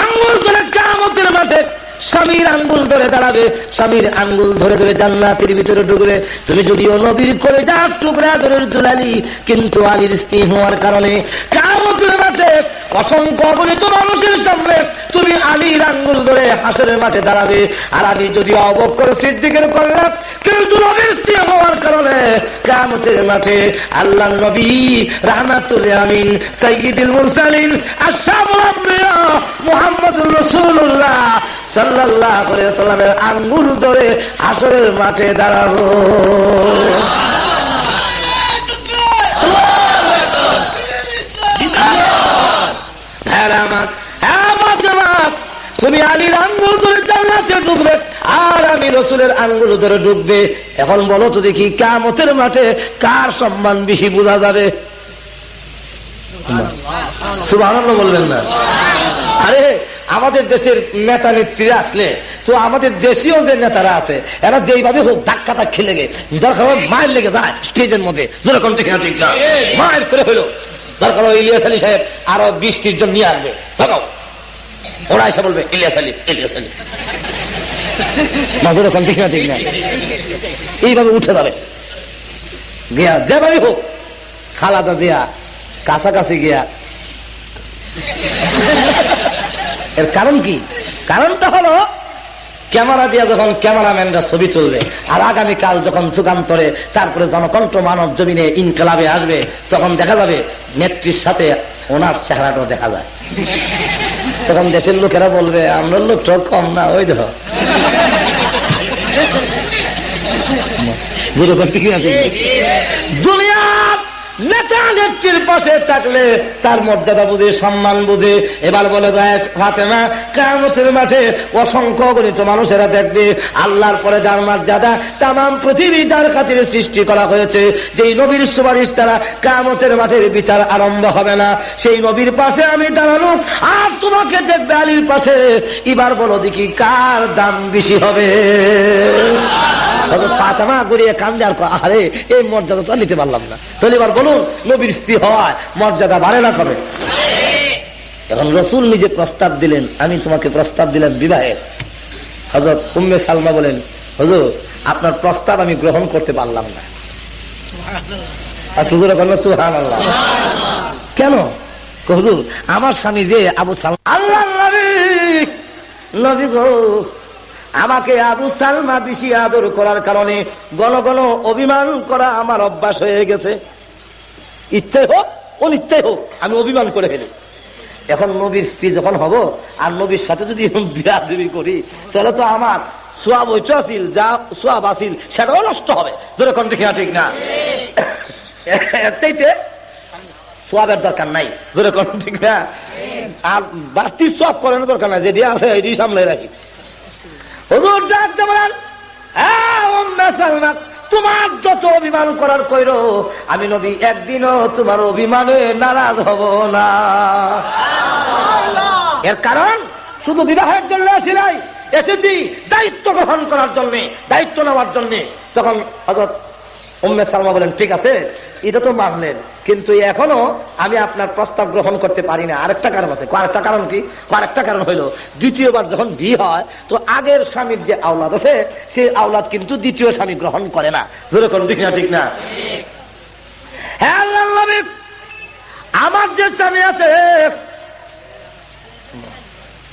Speaker 3: আঙ্গুল ধরে কামতের মাঠে স্বামীর আঙ্গুল ধরে দাঁড়াবে, স্বামীর আঙ্গুল ধরে ধরে জান্নাতের ভিতরে ঢুকবে। তুমি যদিও নবীর করে যা টুকরা ধরে দুলালি, কিন্তু আলীর স্ত্রী হওয়ার কারণে অসংখ্য মানুষের সামনে তুমি আলীর আঙ্গুল ধরে হাসের মাঠে দাঁড়াবে। আর আমি যদি অবক করে সিদ্দিকের করলাম কিন্তু নবীর স্ত্রী হওয়ার কারণে কামতের মাঠে আল্লাহ নবী রাহমাতুল আমিন মুরসালিন সাল্লাল্লাহু আলাইহি সাল্লামের আঙ্গুল ধরে আসরের মাঠে দাঁড়াবো। হ্যাঁ হ্যাঁ তুমি আলীর আঙ্গুল ধরে জান্নাতে ঢুকবে আর আমি রসুলের আঙ্গুল ধরে ঢুকবে এখন বলো তো দেখি কামতের মাঠে কার সম্মান বেশি বোঝা যাবে? সুবাহ বলবেন না? আরে, আমাদের দেশের নেতা নেত্রীরা আসলে, তো আমাদের দেশীয় যে নেতারা আছে, এরা হোক দরকার মায়ের লেগে যায় স্টেজের মধ্যে। যেরকম ঠিক না ঠিক না? মায়ের করে দরকার ইলিয়াস আলী সাহেব আরও বিশ ত্রিশ জন নিয়ে আসবে। ভাগাও। ওরা এসে বলবে, ইলিয়াস আলী ইলিয়াস আলী। মাঝে রকম ঠিক না ঠিক না? এইভাবে উঠে যাবে। গিয়া যেভাবে হোক, খালাদা দিয়া কাছাকাছি গিয়া। এর কারণ কি? কারণটা হলো ক্যামেরা দিয়ে যখন ক্যামেরাম্যানরা ছবি তুলবে আর আগামীকাল যখন যুগান্তরে তারপরে জনকণ্ঠ মানব জমিনে ইনকলাবে আসবে তখন দেখা যাবে নেত্রীর সাথে ওনার চেহারাটাও দেখা যায়। তখন দেশের লোকেরা বলবে আমরা লোকটাও কম না ওই দেখো। যেরকম ঠিক ঠিক দুনিয়া নেতা নেত্রীর পাশে থাকলে তার মর্যাদা বুঝে, সম্মান বুঝে। এবার বলে ফাতেমা কামতের মাঠে অসংখ্য গণিত মানুষেরা দেখবে, আল্লাহর পরে যার মর্যাদা তাম পৃথিবী যার খাতিরে সৃষ্টি করা হয়েছে। যেই নবীর সুপারিশ ছাড়া কামতের মাঠের বিচার আরম্ভ হবে না। সেই নবীর পাশে আমি দাঁড়ানো, আর তোমাকে দেখবে আলীর পাশে। এবার বলো দেখি, কার দাম বেশি হবে? ফাতেমা গড়িয়ে কান্দে আর আরে এই মর্যাদা তো নিতে পারলাম না। তাহলে এবার বলুন নবীর স্ত্রী হওয়ায় মর্যাদা বাড়ে না কবে? এখন রসুল নিজে প্রস্তাব দিলেন আমি তোমাকে প্রস্তাব দিলাম বিবাহের। হজরত উম্মে সালমা বলেন হজুর আপনার প্রস্তাব আমি গ্রহণ করতে পারলাম না। কেন? হুজুর আমার স্বামী যে আবু সাল আল্লাহ নবী! নবী গো আমাকে আবু সালমা বেশি আদর করার কারণে গণ গণ অভিমান করা আমার অভ্যাস হয়ে গেছে। ইচ্ছে হোক অনিচ্ছাই হোক, আমি অভিমান করে ফেলি। এখন নবীর স্ত্রী যখন হব, আর নবীর সাথে যদি বিয়াদি করি, তাহলে তো আমার সোয়াব ওইটা আছিল যা সোয়াব আছিল সেটাও নষ্ট হবে। যেরকম ঠিক না ঠিক না? চাইতে সোয়াবের দরকার নাই। যেরকম ঠিক না? আর বাড়তি সোয়াব করানোর দরকার নাই, যেটি আছে, এটি সামলে রাখি। হুজুর ডাকতে বলেন হ্যাঁ, তোমার যত অভিমান করার কইর আমি নবী একদিনও তোমার অভিমানে নারাজ হব না। এর কারণ শুধু বিবাহের জন্য আসিলাই এসেছি দায়িত্ব গ্রহণ করার জন্যে দায়িত্ব নেওয়ার জন্যে। তখন হজরত সালমা বলেন, ঠিক আছে, এটা তো মানলেন, কিন্তু এখনও আমি আপনার প্রস্তাব গ্রহণ করতে পারি না। আরেকটা কারণ আছে। আরেকটা কারণ কি? আরেকটা কারণ দ্বিতীয়বার যখন বিয়ে হয়, তো আগের স্বামীর যে আওলাদ আছে, সেই আওলাদ কিন্তু দ্বিতীয় স্বামী গ্রহণ করে না। ঠিক না ঠিক না? হ্যাঁ আমার যে স্বামী আছে,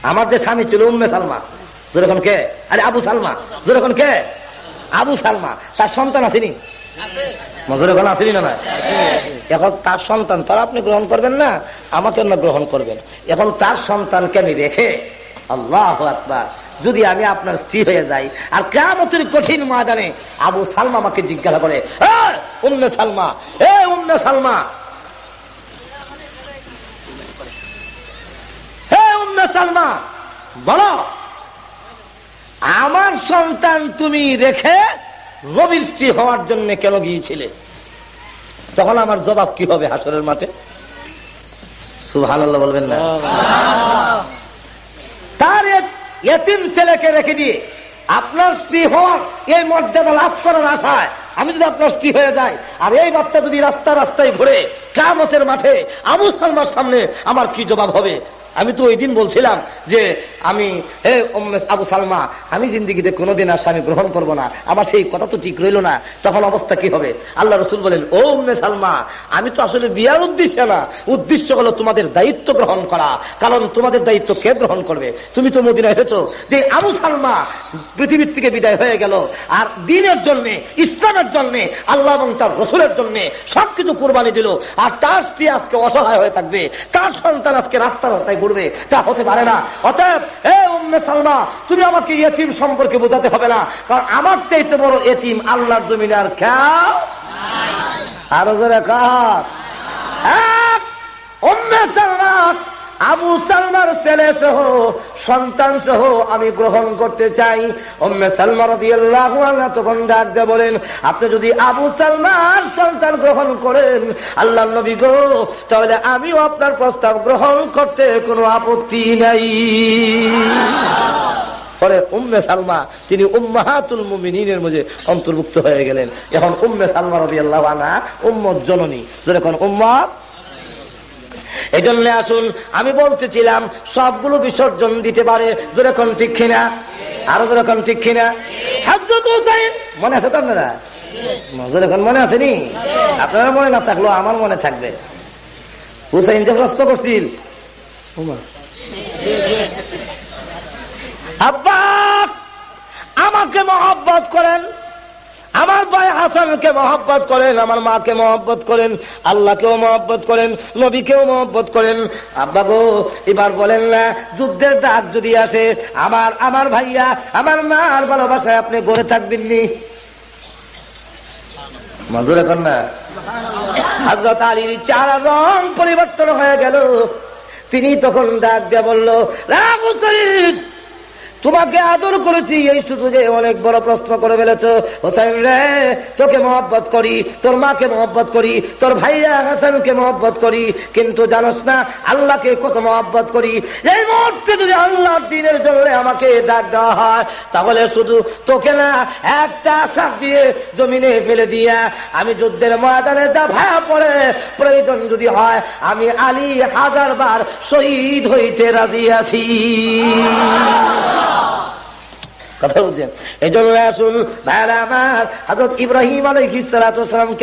Speaker 3: আমার যে স্বামী ছিল উম্মে সালমা যেরকম কে? আরে আবু সালমা যেরকম কে? আবু সালমা, তার সন্তান আসেনি মজুরে কোন আসেনি না না এখন তার সন্তান, তারা আপনি গ্রহণ করবেন না, আমাকে অন্য গ্রহণ করবেন। এখন তার সন্তানকে আমি রেখে, আল্লাহ আকবার, যদি আমি আপনার স্ত্রী হয়ে যাই, আর কেমতের কঠিন ময়দানে আবু সালমা আমাকে জিজ্ঞাসা করে উম্মে সালমা, এ উম্মে সালমা! হে উম্মে সালমা, বলো, আমার সন্তান তুমি রেখে রবির স্ত্রী হওয়ার জন্য কেন গিয়েছিলে? তখন আমার জবাব কি হবে হাসরের মাঠে? সুভান বলবেন না। তার এতিম ছেলেকে রেখে দিয়ে আপনার স্ত্রী হওয়ার এই মর্যাদা লাভ করার আশায় আমি যদি আপনার স্ত্রী হয়ে যাই, আর এই বাচ্চা যদি রাস্তা রাস্তায় ঘুরে কামতের মাঠে আবু সালমার সামনে আমার কি জবাব হবে? আমি তো ওই দিন বলছিলাম যে আমি আবু সালমা, আমি জিন্দিগিতে কোনোদিন আর স্বামী গ্রহণ করব না। আমার সেই কথা তো ঠিক রইল না। তখন অবস্থা কি হবে? আল্লাহ রসুল বলেন, ও উম্মে সালমা, আমি তো আসলে বিয়ার উদ্দেশ্য না। উদ্দেশ্য হলো তোমাদের দায়িত্ব গ্রহণ করা। কারণ তোমাদের দায়িত্ব কে গ্রহণ করবে? তুমি তো মদিনায় হয়েছ যে আবু সালমা পৃথিবীর থেকে বিদায় হয়ে গেল। আর দিনের জন্য, ইসলামের জন্য, আল্লাহ এবং তার রসুলের জন্য সবকিছু কোরবানি দিল। আর তার স্ত্রী আজকে অসহায় হয়ে থাকবে। তার সন্তান আজকে রাস্তা রাস্তায় ঘুরবে, তা হতে পারে না। অতএব এ উম্মে সালমা, তুমি আমাকে এটিম সম্পর্কে বোঝাতে হবে না, কারণ আমার চাইতে বড় এটিম আল্লাহর জমিন আর খেয়াল আরও জোরে সালমা আবু সালমার ছেলে সহ, সন্তান সহ আমি গ্রহণ করতে চাই। উম্মে সালমা তখন ডাক দিয়ে বলেন, আপনি যদি আবু সালমার সন্তান গ্রহণ করেন আল্লাহ নবী গো, তাহলে আমিও আপনার প্রস্তাব গ্রহণ করতে কোনো আপত্তি নাই। পরে উম্মে সালমা, তিনি উম্মাহাতুল মুমিনের মধ্যে অন্তর্ভুক্ত হয়ে গেলেন। এখন উম্মে সালমা রাদিয়াল্লাহু আনহা উম্মত জননী। যেরকম উম্মত এই জন্য আসুন আমি বলতেছিলাম সবগুলো বিসর্জন দিতে পারে যেরকম ঠিক কিনা? আরও যেরকম ঠিক কিনা? হাজরত হুসাইন মনে আছে তো আপনারা? যেরকম মনে আছে নি? আপনারা মনে না থাকল আমার মনে থাকবে। হুসাইন যে প্রশ্ন করছিল আব্বা আমাকে মহব্বত করেন। আমার ভাই হাসানকে মহব্বত করেন, আমার মাকে মহব্বত করেন, আল্লাহকেও মহব্বত করেন, নবীকেও মহব্বত করেন। আব্বা গো, এবার বলেন না, যুদ্ধের ডাক যদি আসে, আমার আমার ভাইয়া, আমার মার ভালোবাসায় আপনি গড়ে থাকবেন নি? মজুরে কন্যা হাজরত আলীর চারা রং পরিবর্তন হয়ে গেল। তিনি তখন ডাক দিয়ে বলল রাম তোমাকে আদর করেছি, এই শুধু যে অনেক বড় প্রশ্ন করে ফেলেছ। হোসেন রে, তোকে মহব্বত করি, তোর মাকে মহব্বত করি, তোর ভাইয়া হাসানকে মহব্বত করি, কিন্তু জানোস না, আল্লাহকে কত মহব্বত করি। এই মুহূর্তে যদি আল্লাহর দিনের জন্য আমাকে ডাক দেওয়া হয়, তাহলে শুধু তোকে না, একটা সাপ দিয়ে জমিনে ফেলে দিয়া আমি যুদ্ধের ময়দানে যা ভায়া পড়ে, প্রয়োজন যদি হয়, আমি আলী হাজার বার শহীদ হইতে রাজি আছি। কথা এই জন্য ভাইরা আমার ইব্রাহিম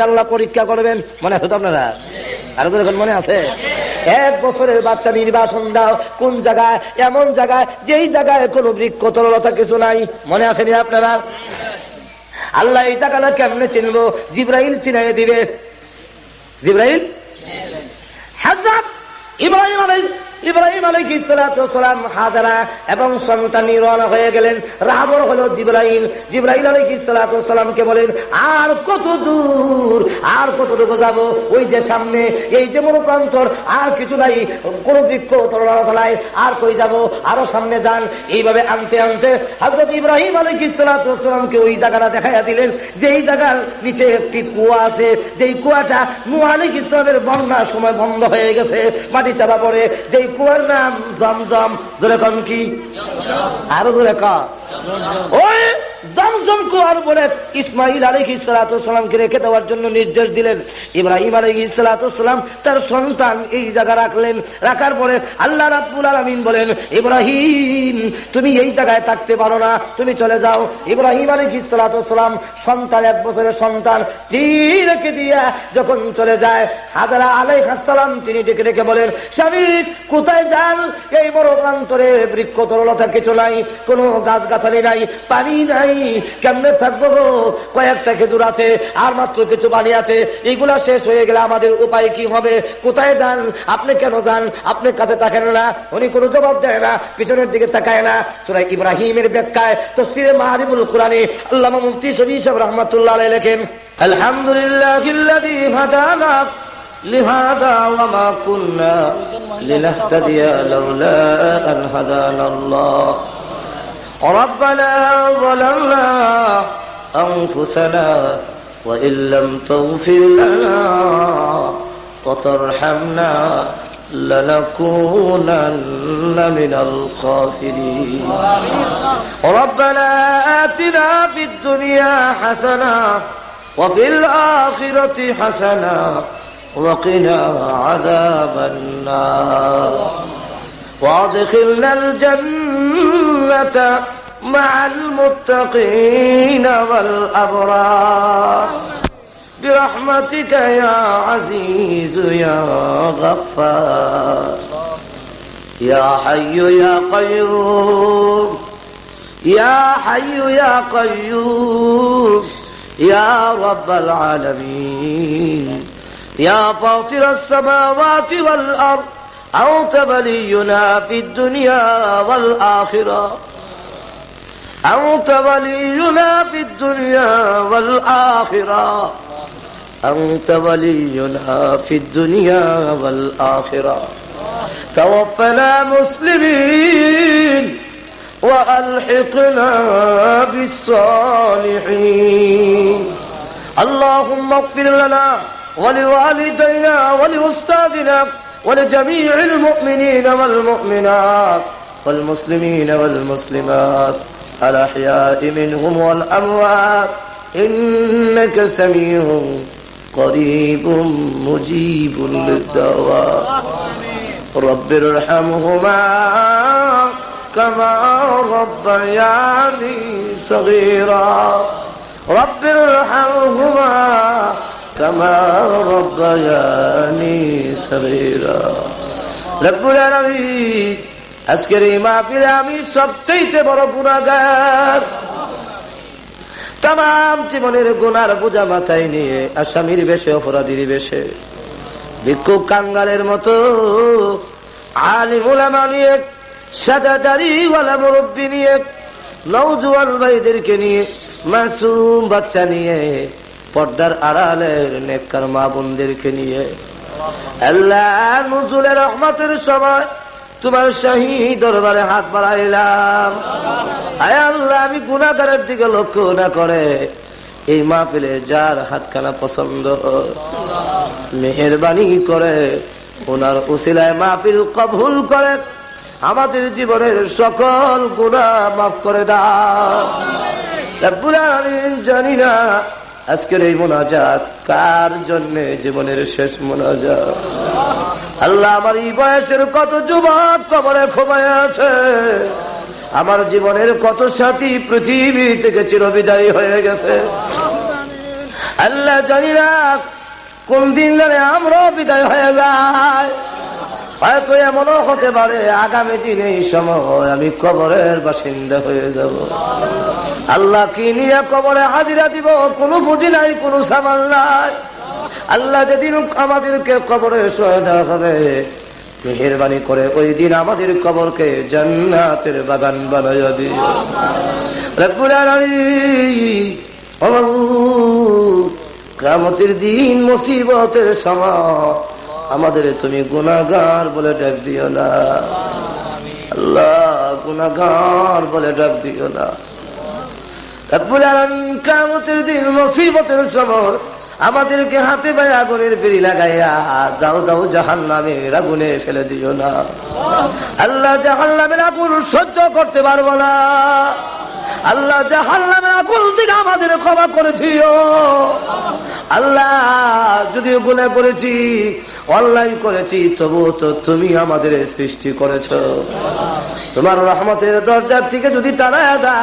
Speaker 3: আল্লাহ পরীক্ষা করবেন? মনে আছে তো আপনারা? আরও মনে আছে? এক বছরের বাচ্চা নির্বাসন দাও, কোন জায়গায়, এমন জায়গায়, যেই জায়গায় কোনো বৃক্ষ, তরলতা কিছু নাই? মনে আসেনি আপনারা? আল্লাহ এই জায়গাটা কেমনে চিনবো? জিব্রাহিল চিনাই দিবে। জিব্রাহিল হাজরত ইব্রাহিম আলাই ইব্রাহিম আলী ইসালাম হাজারা এবং সন্তানি রওনা হয়ে গেলেন। রাবর হলো জিব্রাহিম জিব্রাহিম আলী ইসালামকে বলেন, আর কত দূর, আর কতটুকু যাব? ওই যে সামনে, এই যে মনোপ্রান্তর আর কিছু নাই। কোন বৃক্ষ তলায়, আর কই যাব? আরও সামনে যান। এইভাবে আনতে আনতে হজরত ইব্রাহিম আলী ইসালামকে ওই জায়গাটা দেখাইয়া দিলেন যে এই জায়গার নিচে একটি কুয়া আছে। যেই কুয়াটা নুয়ালিক ইসলামের বন্যার সময় বন্ধ হয়ে গেছে। মাটি চাপা পড়ে। যেই কুয়ার নাম জমজম যেরকম কি? আরও যেরকম ওই জমজম কুয়ার বলে ইসমাইল আলী ইসলাতামকে রেখে দেওয়ার জন্য নির্দেশ দিলেন। ইব্রাহিম আলী ইসলাতাম তার সন্তান এই রাখলেন। রাখার পরে আল্লাহ রাব্বুল আলমিন বলেন, ইব্রাহিম, তুমি এই জায়গায় থাকতে পারো না, তুমি চলে যাও। ইব্রাহিম আলী ইসলাতাম সন্তান, এক বছরের সন্তান রেখে যখন চলে যায়, হাজারা আলাই হাসালাম তিনি ডেকে ডেকে বলেন, স্বামী, কোথায় যান? এই বড় প্রান্তরে বৃক্ষ তরলতা কিছু নাই, কোনো গাছ গাছালি নাই, পানি নাই কেমনে থাকবো গো কয়েকটা খেজুর আছে আর মাত্র কিছু পানি আছে এইগুলা শেষ হয়ে গেলে আমাদের উপায় কি হবে কোথায় যান আপনি কেন যান আপনি কাছে থাকেন না উনি কোনো জবাব দেয় না পিছনের দিকে তাকায় না সুরাই ইব্রাহিমের ব্যাখ্যায় তফসিরে মাহারিবুল কোরআনে আল্লাহ মুফতি শবি সব রহমতুল্লাহ লেখেন আলহামদুলিল্লাহ হাদানা لهذا وما كنا لنهتدي لولا أن هدانا الله ربنا ظلمنا أنفسنا وإن لم تغفر لنا وترحمنا لنكونن من الخاسرين. ربنا آتنا في الدنيا حسنة وفي الآخرة حسنة وقنا عذاب النار. وادخلنا الجنة مع المتقين والأبرار. برحمتك يا عزيز يا غفار. يا حي يا قيوم يا حي يا قيوم يا رب العالمين. يا فاطر السماوات والأرض أنت ولينا في الدنيا والآخرة. أنت ولينا في الدنيا والآخرة. أنت ولينا في الدنيا والآخرة. توفنا مسلمين وألحقنا بالصالحين. اللهم اغفر لنا ولوالدينا ولأستاذنا ولجميع المؤمنين والمؤمنات والمسلمين والمسلمات الأحياء منهم والأموات. إنك سميع قريب مجيب للدعوات رب ارحمهما كما ربياني صغيرا. رب ارحمهما كما ربياني صغيرا رب العالمين আজকের এই মাহফিলে আমি সবচেয়ে বড় গুণাগার তাম জীবনের গুনার বোঝা মাথায় নিয়ে আসামির বেশে অপরাধীর বেশে ভিক্ষুক কাঙ্গালের মতো আলিমুলামা নিয়ে সাদা দাড়িওয়ালা মুরব্বী নিয়ে নৌজুয়াল ভাইদেরকে নিয়ে মাসুম বাচ্চা নিয়ে পর্দার আড়ালের নেককার মা বোনদেরকে নিয়ে। আল্লাহ নজুলের রহমতের সময় তোমার শাহী দরবারে হাত বাড়াইলাম। আয় আল্লাহ, আমি গুণাগারের দিকে লক্ষ্য না করে এই মাহফিলে যার হাতখানা পছন্দ। মেহরবানি করে ওনার উসিলায় মাহফিল কবুল করে আমাদের জীবনের সকল গুণা মাফ করে দাও। জানি না আজকের এই মোনাজাত কার জন্য জীবনের শেষ মোনাজাত? আল্লাহ আমার এই বয়সের কত যুবক কবরে খোবায় আছে। আমার জীবনের কত সাথী পৃথিবী থেকে চিরবিদায়ী হয়ে গেছে। আল্লাহ জানি না কোন দিন জানে আমরাও বিদায় হয়ে যায়। হয়তো এমনও হতে পারে আগামী দিন এই সময় আমি কবরের বাসিন্দা হয়ে যাব। আল্লাহ কি নিয়ে কবরে হাজিরা দিব? কোনো পুঁজি নাই কোনো সামান নাই। আল্লাহ যেদিন আমাদেরকে কবরে শোয়া হবে মেহরবানি করে ওই দিন আমাদের কবরকে জান্নাতের বাগান বানাইয়া মাবুদ, কিয়ামতের দিন মুসিবতের সময় আমাদের তুমি গুনাহগার বলে ডাক দিও না। আল্লাহ, গুনাহগার বলে ডাক দিও না। সময় আমাদেরকে হাতে পায়ে আগুনের বেরি লাগাইয়া দাও দাও জাহান নামের আগুনে ফেলে দিও না। আল্লাহ জাহান নামের আগুন সহ্য করতে পারব না। আল্লাহ জাহান নামের আগুন থেকে আমাদের ক্ষমা করে দিও আল্লাহ যদি গুণা করেছি, অন্যায় করেছি, তবুও তো তুমি আমাদের সৃষ্টি করেছ। তোমার রহমতের দরজার থেকে যদি তারা দা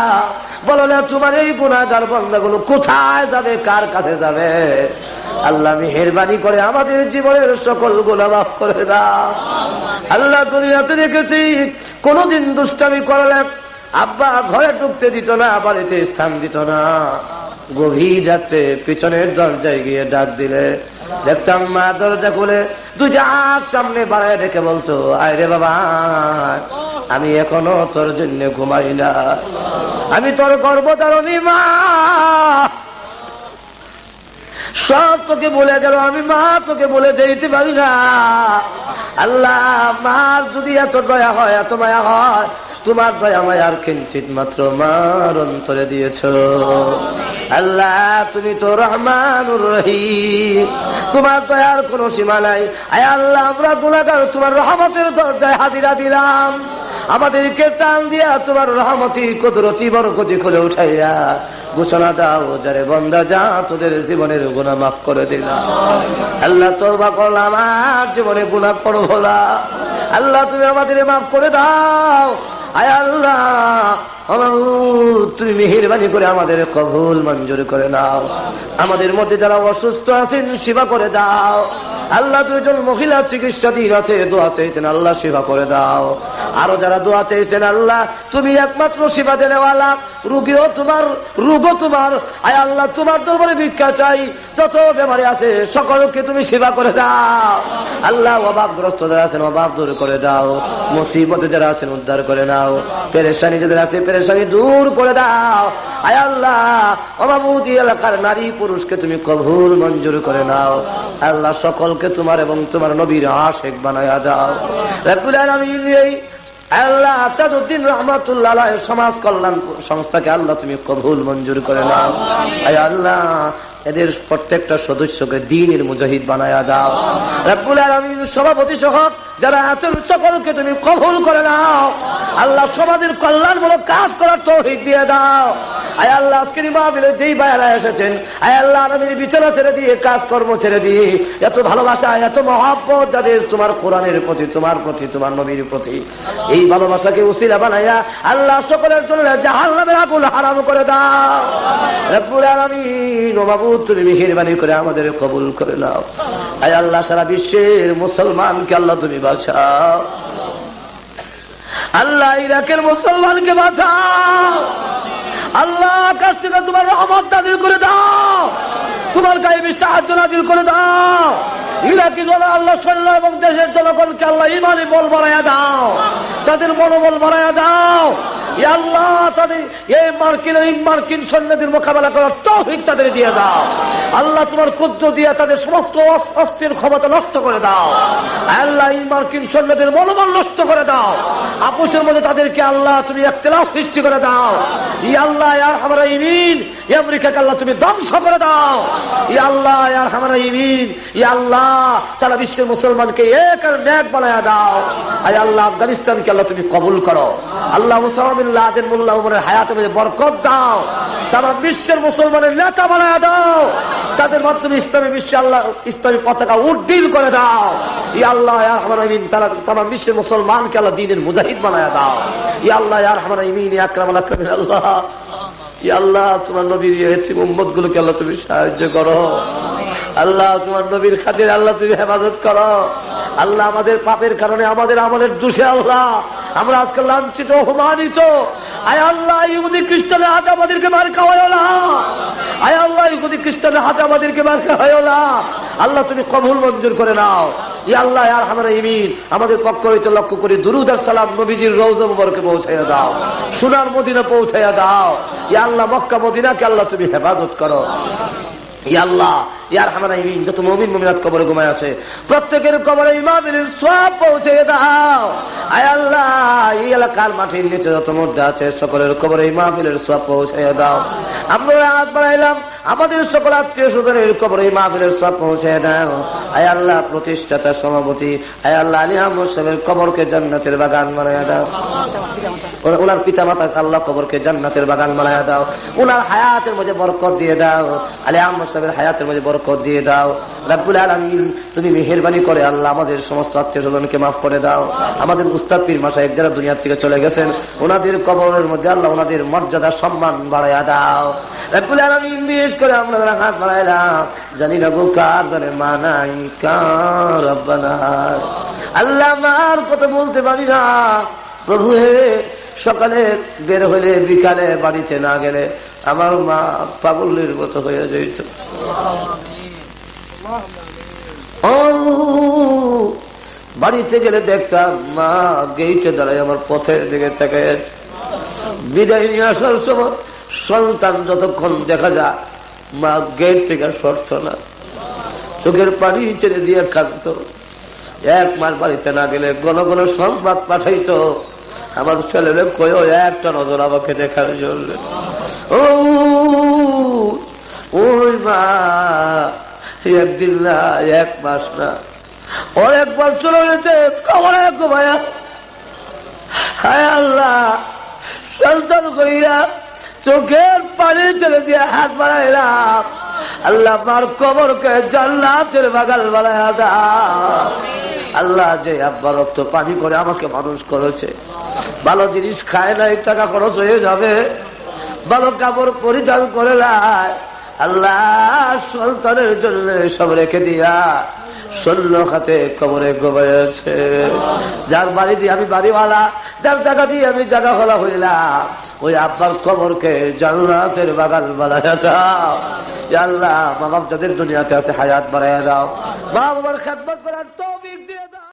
Speaker 3: বলো না, তোমার এই গুণাগার বন্ধাগুলো কোথায় যাবে, কার কাছে যাবে? আল্লাহ মেহরবানি করে আমাদের জীবনের সকল গুণা মাফ করে দাও। আল্লাহ দুনিয়াতে দেখেছি, কোনদিন দুষ্টামি করলে আব্বা ঘরে ঢুকতে দিত না, বাড়িতে স্থান দিত না। গভীর রাত্রে পিছনের দরজায় গিয়ে ডাক দিলে, দেখতাম মা দরজা খুলে দুইটা হাত সামনে বাড়ায় ডেকে বলতো, আয় রে বাবা, আমি এখনও তোর জন্য ঘুমাই না। আমি তোর গর্বতারণী মা। সব তোকে বলে গেল, আমি মা তোকে বলে যেতে পারি না। আল্লাহ, মার যদি এত দয়া হয়, এত মায়া হয়, তোমার দয়া মায়ার কিঞ্চিত মাত্র মার অন্তরে দিয়েছ। আল্লাহ, তুমি তো রহমানুর রহিম। তোমার দয়ার কোন সীমা নাই। আয় আল্লাহ, আমরা গুণাগার, তোমার রহমতের দরজায় হাজিরা দিলাম। আমাদেরকে টান দিয়া তোমার রহমতি, কদরতি, বরকতি খুলে উঠাইয়া ঘোষণা দাও, যারে বন্দা যা তোদের জীবনের গুণা মাফ করে দিলাম। আল্লাহ তোবা করলাম আমার জীবনে গুণা করব না। আল্লাহ, তুমি আমাদের মাফ করে দাও। আয় আল্লাহ তুমি মেহরবানি করে আমাদের কবুল মঞ্জুর করে নাও। আমাদের মধ্যে যারা অসুস্থ আছেন, সেবা করে দাও। আল্লাহ দুজন মহিলা চিকিৎসাধীন আছে, দোয়া চেয়েছেন, আল্লাহ সেবা করে দাও। আরও যারা দোয়া চেয়েছেন, আল্লাহ, তুমি একমাত্র সেবা দেনেওয়ালা। রুগীও তোমার, রোগও তোমার। আয় আল্লাহ, তোমার দরবারে ভিক্ষা চাই। যত বেমারে আছে, সকলকে তুমি সেবা করে দাও। আল্লাহ অভাবগ্রস্ত যারা আছেন, অভাব দূর করে দাও। মুসিবতে যারা আছেন, উদ্ধার করে নাও। পেরেশানি যাদের আছে, পেরেশানি দূর করে দাও। আয় আল্লাহ, অভাবতী এলাকার নারী পুরুষকে তুমি কবুল, মঞ্জুর করে নাও। আল্লাহ সকলকে তোমার এবং তোমার নবীর আশেক বানায়া দাও। এই আল্লাহ তাজউদ্দিন রহমাতুল্লাহ সমাজ কল্যাণ সংস্থাকে আল্লাহ তুমি কবুল, মঞ্জুর করে নাও। আল্লাহ এদের প্রত্যেকটা সদস্যকে দিনের মুজাহিদ বানায়া দাও। সভাপতি সহ যারা আছেন, সকলকে তুমি কবুল করে নাও। আল্লাহ সমাজের কল্যাণমূলক কাজ করার তৌফিক দিয়ে দাও। আয় আল্লাহ, আজকের মাহফিলে যেই বায়ারা এসেছেন, আয় আল্লাহ নবীর বিছানা ছেড়ে দিয়ে কাজকর্ম ছেড়ে দিয়ে, এত ভালোবাসা, এত মহাব্বত যাদের তোমার কোরআনের প্রতি, তোমার প্রতি, তোমার নবীর প্রতি, এই ভালোবাসাকে উসিলা বানাইয়া আল্লাহ সকলের জন্য জাহাল নামের আগুন হারাম করে দাও। রব্বুল আলামিন, ও তুমি মেহরবানি করে আমাদের কবুল করে নাও। আয় আল্লাহ, সারা বিশ্বের মুসলমানকে আল্লাহ তুমি বাঁচাও। আল্লাহ, ইরাকের মুসলমানকে বাঁচাও। আল্লাহ কাছ থেকে তোমার রহমত নাজিল করে দাও। তোমার গায়ে সাহায্য নাজিল করে দাও। ইরাকি জন আল্লাহ সৈন্য এবং দেশের জনগণকে আল্লাহ ইমানি বল বাড়াইয়া দাও। তাদের মনোবল বাড়াইয়া দাও। আল্লাহ, তাদের এই মার্কিন মার্কিন সৈন্যদের মোকাবেলা করার তৌফিক তাদের দিয়ে দাও। আল্লাহ তোমার কুদ্র দিয়ে তাদের সমস্ত অস- অস্থির ক্ষমতা নষ্ট করে দাও। আল্লাহ, এই মার্কিন সৈন্যদের মনোবল নষ্ট করে দাও। আপুসের মধ্যে তাদেরকে আল্লাহ তুমি একতলাফ সৃষ্টি করে দাও। ই আল্লাহ ইয়ার হামারা ইমিন আমেরিকাকে আল্লাহ তুমি ধ্বংস করে দাও। ই আল্লাহ ইয়ার হামারা ইমিন ই আল্লাহ সারা বিশ্বের মুসলমানকে এক আর ন্যাক বানায়া দাও। আয় আল্লাহ আফগানিস্তানকে আল্লাহ তুমি কবুল করো। আল্লাহ উমরের বরকত দাও। বিশ্বের মুসলমানের নেতা বানায়া দাও। তাদের মাধ্যমে ইসলামী বিশ্বে আল্লাহ ইসলামী পতাকা উড্ডীন করে দাও। ই আল্লাহ ইয়ার হামারা ইমিন তারা তারা বিশ্বের মুসলমানকে আল্লাহ দিনের মুজাহিদ বানায়া দাও। ই আল্লাহ ইয়ার হামারা ইমিন আকরাম আক্রমিন আল্লাহ। আল্লাহ তোমার নবীর উম্মত গুলোকে আল্লাহ তুমি সাহায্য করো। আল্লাহ, তোমার নবীর খাতির আল্লাহ তুমি হেফাজত করো। আল্লাহ আমাদের পাপের কারণে আমাদের আমলের দোষে আল্লাহ। আমরা আজকে লাঞ্ছিত, অপমানিত। আয় আল্লাহ ইহুদি খ্রিস্টানের হাতে আমাদেরকে মার খাওয়াই না। আয় আল্লাহ ইহুদি খ্রিস্টানের হাতে আমাদেরকে মার খাওয়াই না। আল্লাহ, তুমি কবুল মঞ্জুর করে নাও। ইয়া আল্লাহ আর আমার ইমিন আমাদের পক্ষ হইতে লক্ষ্য করি দুরুদ আর সালাম নবীজির রৌজ মুবারকে পৌঁছাইয়া দাও। সোনার মদিনা পৌঁছাইয়া দাও। ই আল্লাহ, মক্কা মদিনাকে আল্লাহ তুমি হেফাজত করো। ই আল্লাহ ইয়ার যত মমিন মমিনাত কবরে ঘুমায় আছে। প্রত্যেকের কবরে সব পৌঁছে দাও। আয় আল্লাহ, এই এলাকার মাটির নিচে যত মধ্যে আছে, সকলের কবরে সব পৌঁছে দাও। আমরা হাত বাড়াইলাম, আমাদের সকল আত্মীয় স্বজনের কবরে সব পৌঁছে দাও। আয় আল্লাহ, প্রতিষ্ঠাতা, সভাপতি, আয় আল্লাহ, আলী আহমদ সাহেবের কবরকে জান্নাতের বাগান বানায় দাও। ওনার- ওনার পিতা মাতা আল্লাহ কবরকে জান্নাতের বাগান বানায় দাও। ওনার হায়াতের মধ্যে বরকত দিয়ে দাও। আলী আহমদ সাহেবের হায়াতের মধ্যে বরকত দিয়ে দাও। রাব্বুল আলমিন, তুমি মেহরবানি করে আল্লাহ আমাদের সমস্ত আত্মীয় স্বজনকে মাফ করে দাও। আমাদের উস্তাদ পীর মাসায় যারা দুনিয়ার থেকে চলে গেছেন, ওনাদের কবরের মধ্যে আল্লাহ ওনাদের মর্যাদা সম্মান বাড়াইয়া দাও। রাব্বুল আলমিন, বিশেষ করে আমরা যারা হাত বাড়াইলাম, জানি না গো কার জানে মানাই কার রব্বানা আল্লাহ মার কথা বলতে পারি না। প্রভু হে সকালে বের হলে বিকালে বাড়িতে না গেলে আমার মা পাগলের মতো হয়ে যেত বাড়িতে গেলে দেখতাম, মা গেইটে দাঁড়ায় আমার পথের দিকে থেকে বিদায় নিয়ে আসার সময় সন্তান যতক্ষণ দেখা যায়, মা গেট থেকে সরত না। চোখের পানি ছেড়ে দিয়ে কাঁদত। এক মাস বাড়িতে না গেলে ঘন ঘন সংবাদ পাঠাইতো। আমার ছেলেরে কয়েও একটা নজর আমাকে দেখার জন্য। ও, ওই মা, একদিন না, এক মাস না, অনেক বছর হয়েছে কমন এক ভাইয়া হায় আল্লাহ, সন্তান কইয়া চোখের পানি চলে দিয়ে হাত বাড়াইলাম। আল্লাহ মার কবরকে জান্নাতের বাগাল বাড়াইয়া দাও। আল্লাহ যে আব্বা রক্ত পানি করে আমাকে মানুষ করেছে। ভালো জিনিস খায় নাই, টাকা খরচ হয়ে যাবে। ভালো কাপড় পরিধান করে নাই। আল্লাহ সন্তানের জন্য সব রেখে দিয়া শূন্য খাতে কবরে গোবাইছে যার বাড়ি দিয়ে আমি বাড়িওয়ালা, যার জায়গা দিয়ে আমি জায়গা হলা হইলাম, ওই আব্বার কবরকে জান্নাতের বাগান বানায় দাও। আল্লাহ মা বাপ যাদের দুনিয়াতে আছে, হায়াত বাড়ায় দাও। মা বাবার খেদমত করার তৌফিক দিয়ে দাও।